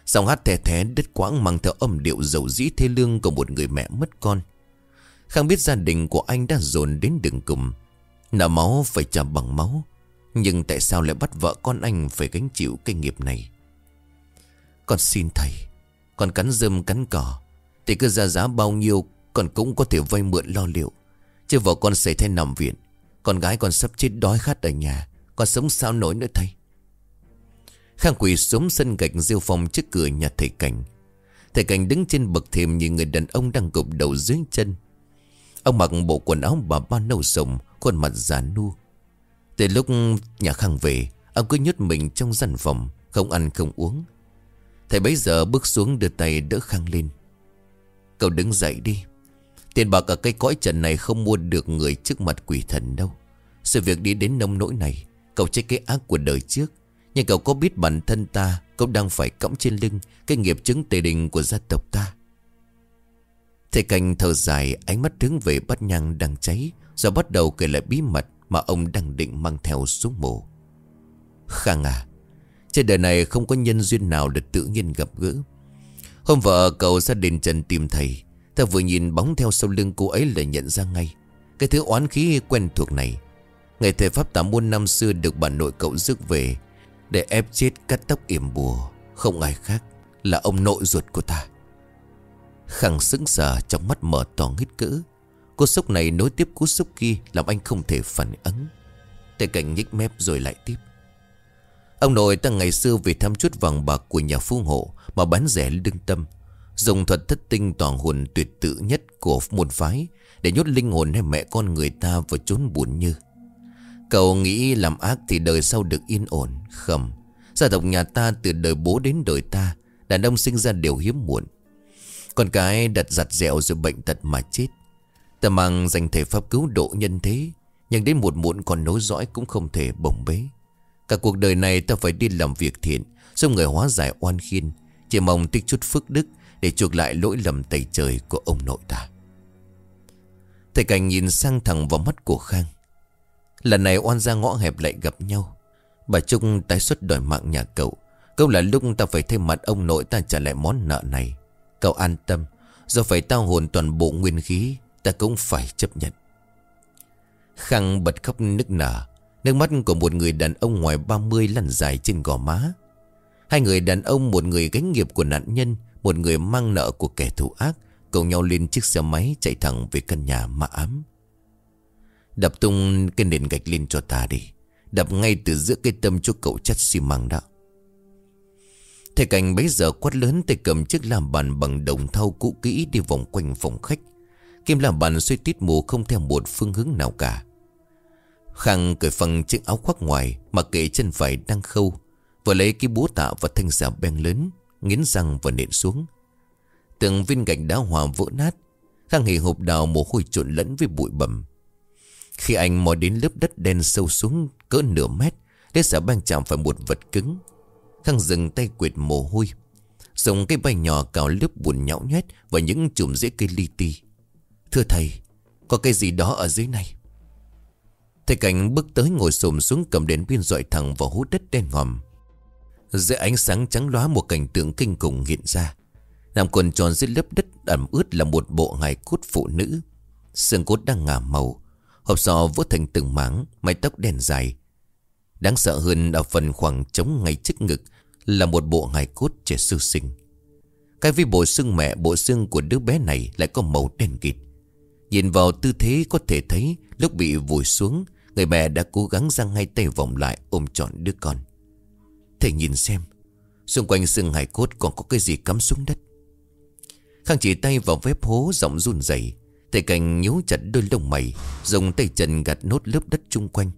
Giọng hát thè thé đứt quãng Mang theo âm điệu dầu dĩ thê lương Của một người mẹ mất con. Khang biết gia đình của anh đã dồn đến đường cùng, Nợ máu phải trả bằng máu, Nhưng tại sao lại bắt vợ con anh Phải gánh chịu cái nghiệp này? Con xin thầy, Con cắn rơm cắn cỏ, thì cứ ra giá bao nhiêu, Con cũng có thể vay mượn lo liệu. Chứ vợ con xảy thêm nằm viện, Con gái con sắp chết đói khát ở nhà, Con sống sao nổi nữa thầy? Khang quỳ xuống sân gạch rêu phòng trước cửa nhà thầy Cảnh. Thầy Cảnh đứng trên bậc thềm như người đàn ông đang gục đầu dưới chân. Ông mặc bộ quần áo bà ba nâu sồng Khuôn mặt già nu Từ lúc nhà Khang về, Ông cứ nhốt mình trong gian phòng, Không ăn không uống. Thầy bấy giờ bước xuống đưa tay đỡ Khang lên. Cậu đứng dậy đi. Tiền bạc ở cây cõi trần này không mua được người trước mặt quỷ thần đâu. Sự việc đi đến nông nỗi này, Cậu trách cái ác của đời trước. Nhưng cậu có biết bản thân ta cũng đang phải cõng trên lưng Cái nghiệp chứng tề đình của gia tộc ta. Thầy canh thở dài, Ánh mắt hướng về bát nhang đang cháy Rồi bắt đầu kể lại bí mật Mà ông đang định mang theo xuống mộ Khang à Trên đời này không có nhân duyên nào được tự nhiên gặp gỡ. Hôm vợ cậu ra đền trần tìm thầy, Ta vừa nhìn bóng theo sau lưng cô ấy là nhận ra ngay. Cái thứ oán khí quen thuộc này, Ngày thầy Pháp tả muôn năm xưa được bà nội cậu rước về để ép chết cắt tóc yểm bùa, Không ai khác Là ông nội ruột của ta. Khẳng sững sờ trong mắt mở to nghít cỡ Cô sốc này nối tiếp cú sốc kia Làm anh không thể phản ứng. Tề cảnh nhích mép rồi lại tiếp. Ông nội ta ngày xưa vì tham chút vàng bạc của nhà phú hộ Mà bán rẻ lương tâm, Dùng thuật thất tinh toàn hồn tuyệt tự nhất của môn phái Để nhốt linh hồn hay mẹ con người ta vào chốn buồn như. Cậu nghĩ làm ác thì đời sau được yên ổn, Không? Gia tộc nhà ta từ đời bố đến đời ta, Đàn ông sinh ra đều hiếm muộn. Con cái đặt giặt dẻo rồi bệnh tật mà chết. Ta mang danh thể pháp cứu độ nhân thế, Nhưng đến một muộn còn nối dõi cũng không thể bồng bế. Cả cuộc đời này ta phải đi làm việc thiện, Giúp người hóa giải oan khiên. Chỉ mong tích chút phước đức Để chuộc lại lỗi lầm tẩy trời của ông nội ta. Thầy Cảnh nhìn sang thẳng vào mắt của Khang. Lần này oan ra ngõ hẹp lại gặp nhau. Bà Trung tái xuất đòi mạng nhà cậu. Câu là lúc ta phải thay mặt ông nội ta trả lại món nợ này. Cậu an tâm. Do phải tao hồn toàn bộ nguyên khí, Ta cũng phải chấp nhận. Khang bật khóc nức nở. Nước mắt của một người đàn ông ngoài 30 lăn dài trên gò má. Hai người đàn ông, Một người gánh nghiệp của nạn nhân, Một người mang nợ của kẻ thù ác, Cùng nhau lên chiếc xe máy chạy thẳng về căn nhà mà ám. Đập tung cái nền gạch lên cho ta đi. Đập ngay từ giữa cây tâm cho cậu chất xi măng đó. Thầy cảnh bấy giờ quát lớn tay cầm chiếc làm bàn bằng đồng thau cũ kỹ đi vòng quanh phòng khách. Kim làm bàn xoay tít mù không theo một phương hướng nào cả. Khang cởi phần chiếc áo khoác ngoài Mà kệ chân phải đang khâu, Vừa lấy cái búa tạ và thanh giả beng lớn, Nghiến răng và nện xuống. Từng viên gạch đá hòa vỡ nát, Khang hề hộp đào mồ hôi trộn lẫn với bụi bầm khi anh mò đến lớp đất đen sâu xuống cỡ nửa mét, Lê xà bang chạm phải một vật cứng. Khang dừng tay quệt mồ hôi. Dùng cái bay nhỏ cào lớp bùn nhão nhét Và những chùm rễ cây li ti. Thưa thầy, Có cái gì đó ở dưới này? Thầy cảnh bước tới ngồi xổm xuống cầm đến pin dọi thẳng vào hút đất đen ngòm. Dưới ánh sáng trắng lóa một cảnh tượng kinh khủng hiện ra. Nằm quần tròn dưới lớp đất ẩm ướt là một bộ hài cốt phụ nữ. Xương cốt đang ngả màu. Hộp sọ vỡ thành từng mảng, Mái tóc đen dài. Đáng sợ hơn ở phần khoảng trống ngay trước ngực Là một bộ hài cốt trẻ sơ sinh. Cái vi bộ xương mẹ, Bộ xương của đứa bé này lại có màu đen kịt. Nhìn vào tư thế có thể thấy, Lúc bị vùi xuống, Người mẹ đã cố gắng giang hai tay vòng lại Ôm trọn đứa con. Thầy nhìn xem, Xung quanh xương hài cốt còn có cái gì cắm xuống đất? Khang chỉ tay vào vép hố Giọng run rẩy. Thầy cảnh nhíu chặt đôi lông mày, Dùng tay trần gạt nốt lớp đất chung quanh.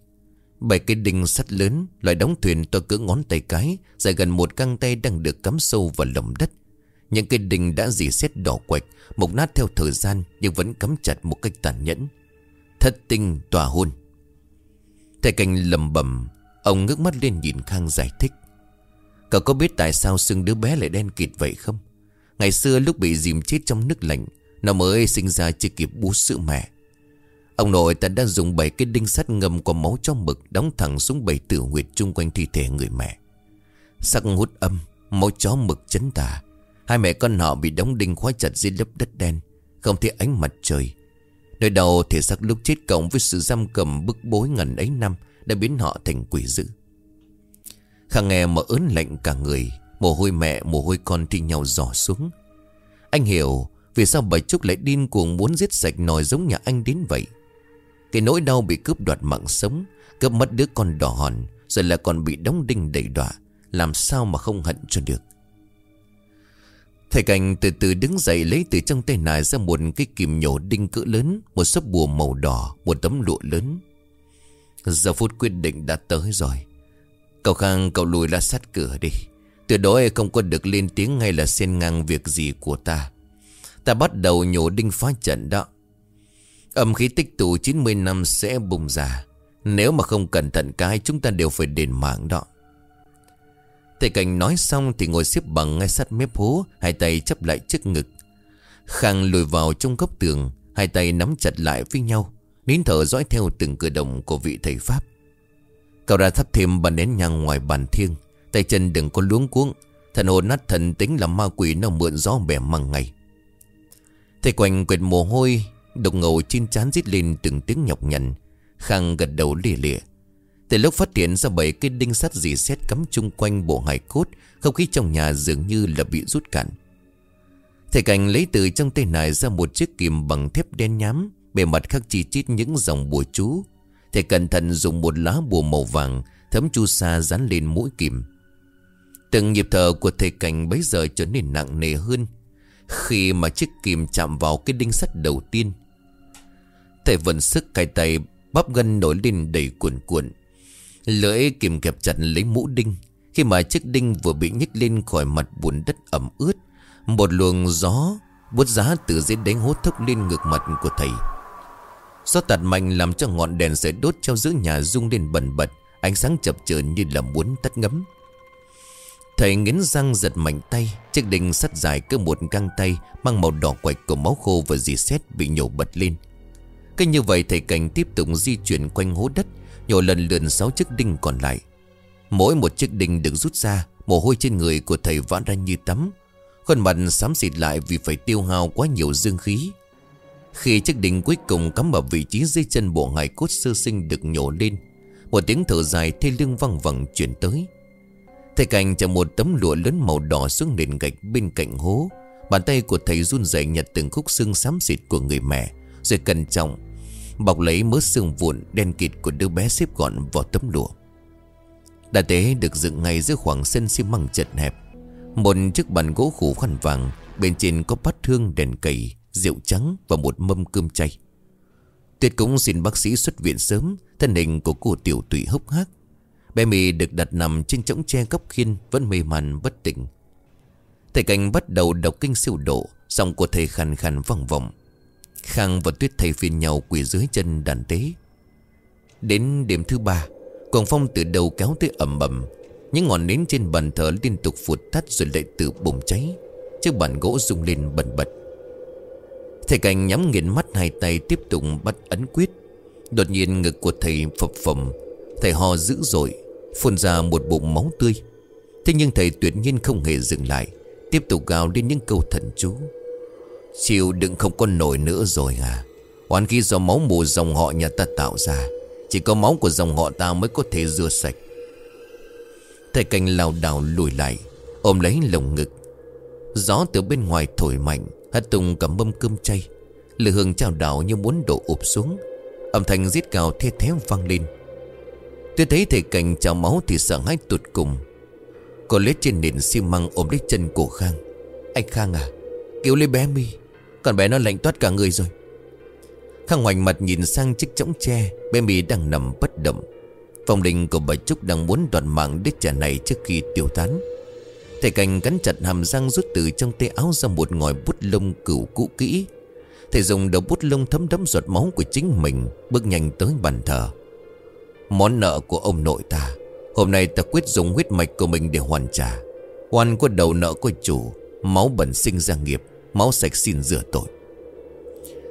Bảy cây đinh sắt lớn, Loại đóng thuyền to cỡ ngón tay cái, Dài gần một căng tay đang được cắm sâu vào lòng đất. Những cây đinh đã dì xét đỏ quạch Mộc nát theo thời gian Nhưng vẫn cắm chặt một cách tàn nhẫn. Thất tinh tòa hôn. Thầy cảnh lầm bầm, Ông ngước mắt lên nhìn Khang giải thích. Cậu có biết tại sao xương đứa bé lại đen kịt vậy không? Ngày xưa lúc bị dìm chết trong nước lạnh nó mới sinh ra chưa kịp bú sữa mẹ. Ông nội ta đã dùng bảy cái đinh sắt ngầm có máu trong mực Đóng thẳng xuống bảy tử huyệt chung quanh thi thể người mẹ. Sắc hút âm, Máu chó mực chấn tà. Hai mẹ con họ bị đóng đinh khóa chặt dưới lớp đất đen, Không thấy ánh mặt trời. Nơi đầu thể xác lúc chết cộng với sự giam cầm bức bối ngần ấy năm Đã biến họ thành quỷ dữ. Khang nghe mà ớn lạnh cả người, Mồ hôi mẹ, mồ hôi con thi nhau giỏ xuống. Anh hiểu vì sao bà Trúc lại điên cuồng muốn giết sạch nòi giống nhà anh đến vậy? Cái nỗi đau bị cướp đoạt mạng sống, Cướp mất đứa con đỏ hòn, Rồi là còn bị đóng đinh đầy đọa, Làm sao mà không hận cho được? Thầy Cảnh từ từ đứng dậy lấy từ trong tay nải ra một cái kìm nhổ đinh cỡ lớn, Một sấp bùa màu đỏ, Một tấm lụa lớn. Giờ phút quyết định đã tới rồi. Cậu Khang, cậu lùi ra sát cửa đi. Từ đó không có được lên tiếng ngay là xen ngang việc gì của ta. Ta bắt đầu nhổ đinh phá trận đó. Âm khí tích tụ 90 năm sẽ bùng ra. Nếu mà không cẩn thận cái, chúng ta đều phải đền mạng đó. Thầy Cảnh nói xong thì ngồi xếp bằng ngay sát mép hố, Hai tay chấp lại trước ngực. Khang lùi vào trong góc tường, Hai tay nắm chặt lại với nhau, Nín thở dõi theo từng cử động của vị thầy Pháp. Cậu ra thắp thêm bàn nén nhang ngoài bàn thiêng, Tay chân đừng có luống cuống, Thần hồn nát thần tính là ma quỷ nó mượn gió bẻ măng ngày. Thầy quanh quệt mồ hôi Độc ngầu trên chán rít lên từng tiếng nhọc nhằn. Khang gật đầu lìa lìa. Từ lúc phát hiện ra bảy cái đinh sắt dì xét cắm chung quanh bộ hài cốt, Không khí trong nhà dường như là bị rút cạn. Thầy Cảnh lấy từ trong tay này ra một chiếc kìm bằng thép đen nhám, Bề mặt khắc chi chít những dòng bùa chú. Thầy cẩn thận dùng một lá bùa màu vàng, Thấm chu sa dán lên mũi kìm Từng nhịp thở của thầy Cảnh bấy giờ trở nên nặng nề hơn. Khi mà chiếc kìm chạm vào cái đinh sắt đầu tiên. Thầy vận sức cài tay, Bắp gân nổi lên đầy cuộn cuộn. Lưỡi kìm kẹp chặt lấy mũ đinh. Khi mà chiếc đinh vừa bị nhích lên khỏi mặt bùn đất ẩm ướt, Một luồng gió bút giá từ dưới đánh hốt thốc lên ngược mặt của thầy. Gió tạt mạnh làm cho ngọn đèn sợi đốt treo giữa nhà rung lên bần bật, Ánh sáng chập chờn như là muốn tắt ngấm. Thầy nghiến răng giật mạnh tay. Chiếc đinh sắt dài cứ một găng tay, Mang màu đỏ quạch của máu khô và dì xét bị nhổ bật lên. Cách như vậy, thầy cảnh tiếp tục di chuyển quanh hố đất Nhổ lần lượt sáu chiếc đinh còn lại. Mỗi một chiếc đinh được rút ra, Mồ hôi trên người của thầy vã ra như tắm. Khuôn mặt xám xịt lại vì phải tiêu hao quá nhiều dương khí. Khi chiếc đinh cuối cùng cắm ở vị trí dưới chân bộ hài cốt sơ sinh được nhổ lên, Một tiếng thở dài thê lương văng vẳng chuyển tới. Thầy cảnh chở một tấm lụa lớn màu đỏ xuống nền gạch bên cạnh hố, Bàn tay của thầy run rẩy nhặt từng khúc xương xám xịt của người mẹ, Rồi cẩn trọng Bọc lấy mớ xương vụn đen kịt của đứa bé xếp gọn vào tấm lụa. Đà tế được dựng ngay giữa khoảng sân xi măng chật hẹp. Một chiếc bàn gỗ khủ khăn vàng, Bên trên có bát thương đèn cầy, Rượu trắng và một mâm cơm chay. Tuyệt cũng xin bác sĩ xuất viện sớm, Thân hình của cô tiểu tụy hốc hác. Bé mì được đặt nằm trên chõng tre góc khiên Vẫn mê man, bất tỉnh. Thầy cảnh bắt đầu đọc kinh siêu độ Giọng của thầy khàn khàn vòng vòng Khang và Tuyết thầy phiền nhau quỳ dưới chân đàn tế. Đến đêm thứ ba Quảng phong từ đầu kéo tới ẩm ẩm Những ngọn nến trên bàn thờ liên tục phụt tắt rồi lại tự bùng cháy, Chiếc bàn gỗ rung lên bần bật. Thầy cảnh nhắm nghiền mắt hai tay tiếp tục bắt ấn quyết. Đột nhiên ngực của thầy phập phồng. Thầy ho dữ dội Phun ra một bụng máu tươi. Thế nhưng thầy tuyệt nhiên không hề dừng lại, Tiếp tục gào lên những câu thần chú. Chịu đựng không có nổi nữa rồi à. Oán khi do máu mù dòng họ nhà ta tạo ra, Chỉ có máu của dòng họ ta mới có thể rửa sạch. Thầy canh lao đảo lùi lại, Ôm lấy lồng ngực. Gió từ bên ngoài thổi mạnh, Hất tung cả mâm cơm chay. Lửa hương trao đảo như muốn đổ ụp xuống. Âm thanh giết gào thê thé vang lên. Tôi thấy thầy cảnh trào máu thì sợ hãi tụt cùng. Cô lết trên nền xi măng ôm lấy chân của Khang. Anh Khang à Cứu lấy bé mi. Còn bé nó lạnh toát cả người rồi. Khang hoành mặt nhìn sang chiếc chõng tre, Bé mi đang nằm bất động. Phòng đình của bà Trúc đang muốn đoạt mạng đứa trẻ này trước khi tiêu tán. Thầy cảnh cắn chặt hàm răng rút từ trong tay áo ra một ngòi bút lông cửu cũ kỹ. Thầy dùng đầu bút lông thấm đẫm giọt máu của chính mình, Bước nhanh tới bàn thờ. Món nợ của ông nội ta. Hôm nay ta quyết dùng huyết mạch của mình để hoàn trả. Hoàn có đầu nợ của chủ, Máu bẩn sinh ra nghiệp, Máu sạch xin rửa tội.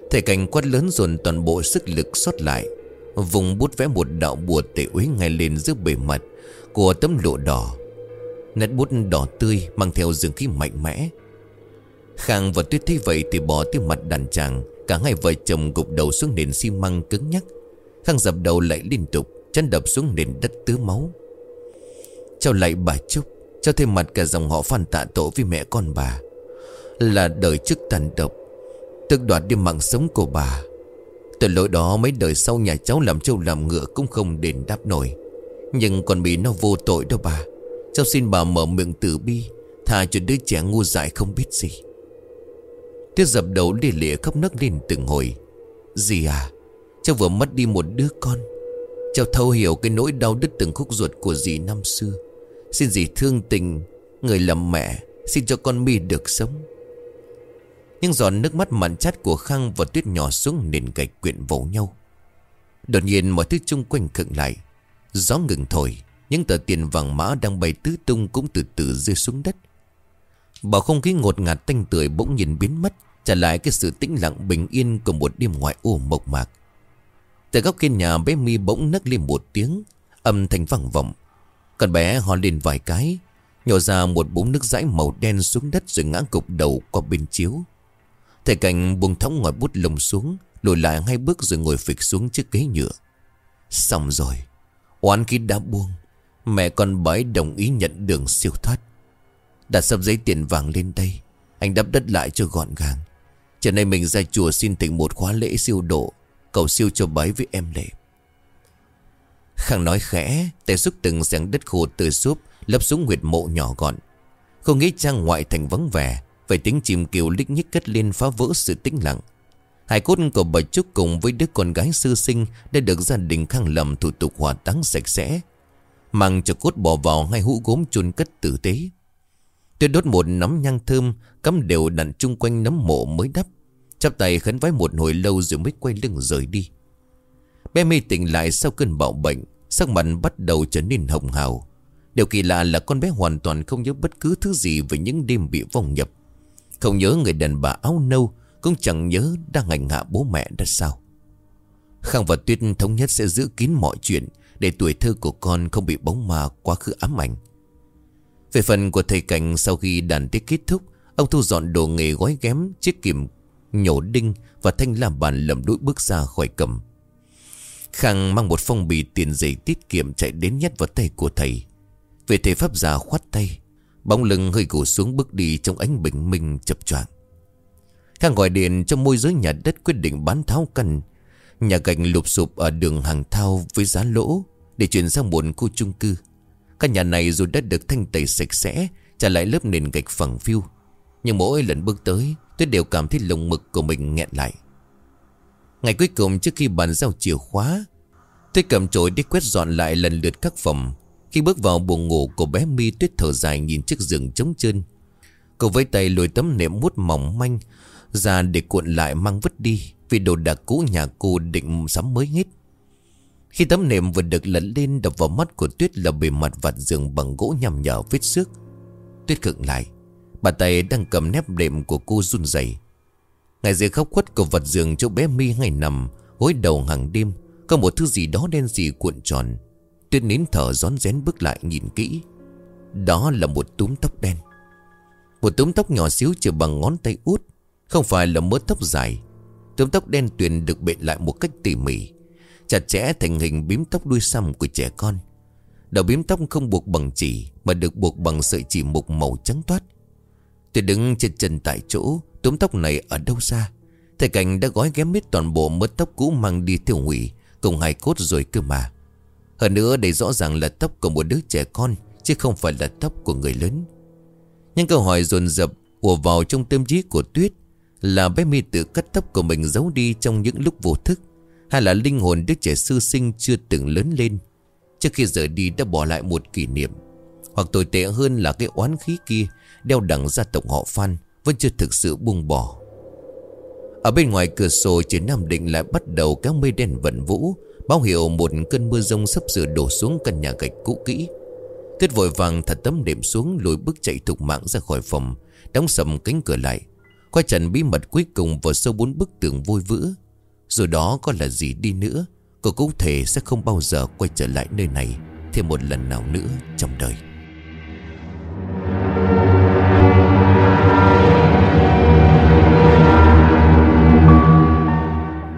Thầy cảnh quát lớn dồn toàn bộ sức lực xót lại, Vùng bút vẽ một đạo bùa tệ uế ngay lên giữa bề mặt Của tấm lụa đỏ. Nét bút đỏ tươi Mang theo dương khí mạnh mẽ. Khang và Tuyết thấy vậy Thì bỏ tiêu mặt đàn chàng, Cả hai vợ chồng gục đầu xuống nền xi măng cứng nhắc. Khang dập đầu lại liên tục. Chân đập xuống nền đất tứ máu. Chào lại bà Trúc Cho thêm mặt cả dòng họ phan tạ tổ với mẹ con bà. Là đời trước tàn độc Tức đoạt đi mạng sống của bà. Từ lỗi đó mấy đời sau nhà cháu làm trâu làm ngựa Cũng không đền đáp nổi. Nhưng còn bị nó vô tội đâu bà. Cháu xin bà mở miệng tử bi Thà cho đứa trẻ ngu dại không biết gì. Tiết dập đầu lìa lìa khóc nấc lên từng hồi. Gì à Cháu vừa mất đi một đứa con. Cháu thấu hiểu cái nỗi đau đứt từng khúc ruột của dì năm xưa. Xin dì thương tình, Người làm mẹ, Xin cho con mi được sống. Những giọt nước mắt mặn chát của Khang và Tuyết nhỏ xuống nền gạch quyện vào nhau. Đột nhiên mọi thứ chung quanh khựng lại. Gió ngừng thổi, Những tờ tiền vàng mã đang bay tứ tung Cũng từ từ rơi xuống đất. Bảo không khí ngột ngạt tanh tưởi bỗng nhìn biến mất, Trả lại cái sự tĩnh lặng bình yên Của một đêm ngoại ô mộc mạc. Từ góc kia nhà bé mi bỗng nấc lên một tiếng, Âm thanh vang vọng. Con bé ho lên vài cái, Nhổ ra một búng nước dãi màu đen xuống đất Rồi ngã cục đầu qua bên chiếu. Thầy cảnh buông thõng ngòi bút lồng xuống, Lùi lại hai bước rồi ngồi phịch xuống chiếc ghế nhựa. Xong rồi, Oán khí đã buông, Mẹ con bái đồng ý nhận đường siêu thoát. Đặt sắp giấy tiền vàng lên đây, Anh đắp đất lại cho gọn gàng. Trở nay mình ra chùa xin tỉnh một khóa lễ siêu độ. Cầu siêu cho bái với em lệ Khang nói khẽ, Tay xúc từng xẻng đất khô từ súp Lấp xuống huyệt mộ nhỏ gọn. Không nghĩ trang ngoại thành vắng vẻ Phải tiếng chìm kiều lích nhích cất lên phá vỡ sự tĩnh lặng. Hải cốt của bà Trúc cùng với đứa con gái sư sinh Đã được gia đình khang lầm thủ tục hòa táng sạch sẽ, Mang cho cốt bỏ vào hai hũ gốm chôn cất tử tế. Tuyết đốt một nắm nhang thơm, Cắm đều đặn chung quanh nấm mộ mới đắp. Chắp tay khấn vái một hồi lâu rồi mới quay lưng rời đi. Bé mê tỉnh lại sau cơn bạo bệnh, Sắc mặt bắt đầu trở nên hồng hào. Điều kỳ lạ là con bé hoàn toàn không nhớ bất cứ thứ gì Về những đêm bị vong nhập. Không nhớ người đàn bà áo nâu, Cũng chẳng nhớ đang hành hạ bố mẹ ra sao. Khang và Tuyết thống nhất sẽ giữ kín mọi chuyện Để tuổi thơ của con không bị bóng ma quá khứ ám ảnh. Về phần của thầy Cảnh, sau khi đàn tiết kết thúc, Ông thu dọn đồ nghề gói ghém, Chiếc kìm nhổ đinh Và thanh làm bàn lầm đũi bước ra khỏi cầm. Khang mang một phong bì tiền giấy tiết kiệm chạy đến nhét vào tay của thầy. Về thầy pháp già khoát tay, Bóng lưng hơi gù xuống bước đi trong ánh bình minh chập choạng. Khang gọi điện cho môi giới nhà đất quyết định bán tháo căn. Nhà gạch lụp sụp ở đường hàng thao với giá lỗ Để chuyển sang một khu chung cư. Căn nhà này dù đã được thanh tẩy sạch sẽ, Trả lại lớp nền gạch phẳng phiu. Nhưng mỗi lần bước tới Tôi đều cảm thấy lồng mực của mình nghẹn lại. Ngày cuối cùng trước khi bàn giao chìa khóa, Tôi cầm chổi đi quét dọn lại lần lượt các phòng. Khi bước vào buồng ngủ của bé mi tuyết thở dài nhìn chiếc giường trống chân Cô với tay lùi tấm nệm mút mỏng manh Ra để cuộn lại mang vứt đi Vì đồ đạc cũ nhà cô định sắm mới hết. Khi tấm nệm vừa được lẫn lên, đập vào mắt của Tuyết là bề mặt vặt giường bằng gỗ nhằm nhở vết xước. Tuyết khựng lại. Bà tay đang cầm nếp đệm của cô run rẩy. Ngay dưới khóc khuất của vật giường chỗ bé mi ngày nằm, Gối đầu hàng đêm, Có một thứ gì đó đen gì cuộn tròn. Tuyết nín thở rón rén bước lại nhìn kỹ. Đó là một túm tóc đen. Một túm tóc nhỏ xíu chỉ bằng ngón tay út, Không phải là mớ tóc dài. Túm tóc đen tuyền được bện lại một cách tỉ mỉ, Chặt chẽ thành hình bím tóc đuôi xăm của trẻ con. Đầu bím tóc không buộc bằng chỉ, Mà được buộc bằng sợi chỉ mục màu trắng toát. Tôi đứng trên chân tại chỗ, Túm tóc này ở đâu xa Thầy Cảnh đã gói ghém hết toàn bộ mớ tóc cũ mang đi tiêu hủy, Cùng hai cốt rồi cơ mà. Hơn nữa đây rõ ràng là tóc của một đứa trẻ con, Chứ không phải là tóc của người lớn. Những câu hỏi dồn dập ùa vào trong tâm trí của Tuyết, Là bé mi tự cắt tóc của mình giấu đi trong những lúc vô thức, Hay là linh hồn đứa trẻ sư sinh chưa từng lớn lên. Trước khi rời đi đã bỏ lại một kỷ niệm, Hoặc tồi tệ hơn là cái oán khí kia Đeo đẳng gia tộc họ Phan Vẫn chưa thực sự buông bỏ. Ở bên ngoài cửa sổ trên Nam Định lại bắt đầu các mây đen vận vũ, Báo hiệu một cơn mưa rông sắp sửa đổ xuống căn nhà gạch cũ kỹ. Tuyết vội vàng thật tấm đệm xuống Lùi bước chạy thục mạng ra khỏi phòng, Đóng sầm cánh cửa lại Qua trần bí mật cuối cùng vào sâu bốn bức tường vôi vữa. Rồi đó có là gì đi nữa, Cô cũng thể sẽ không bao giờ quay trở lại nơi này Thêm một lần nào nữa trong đời.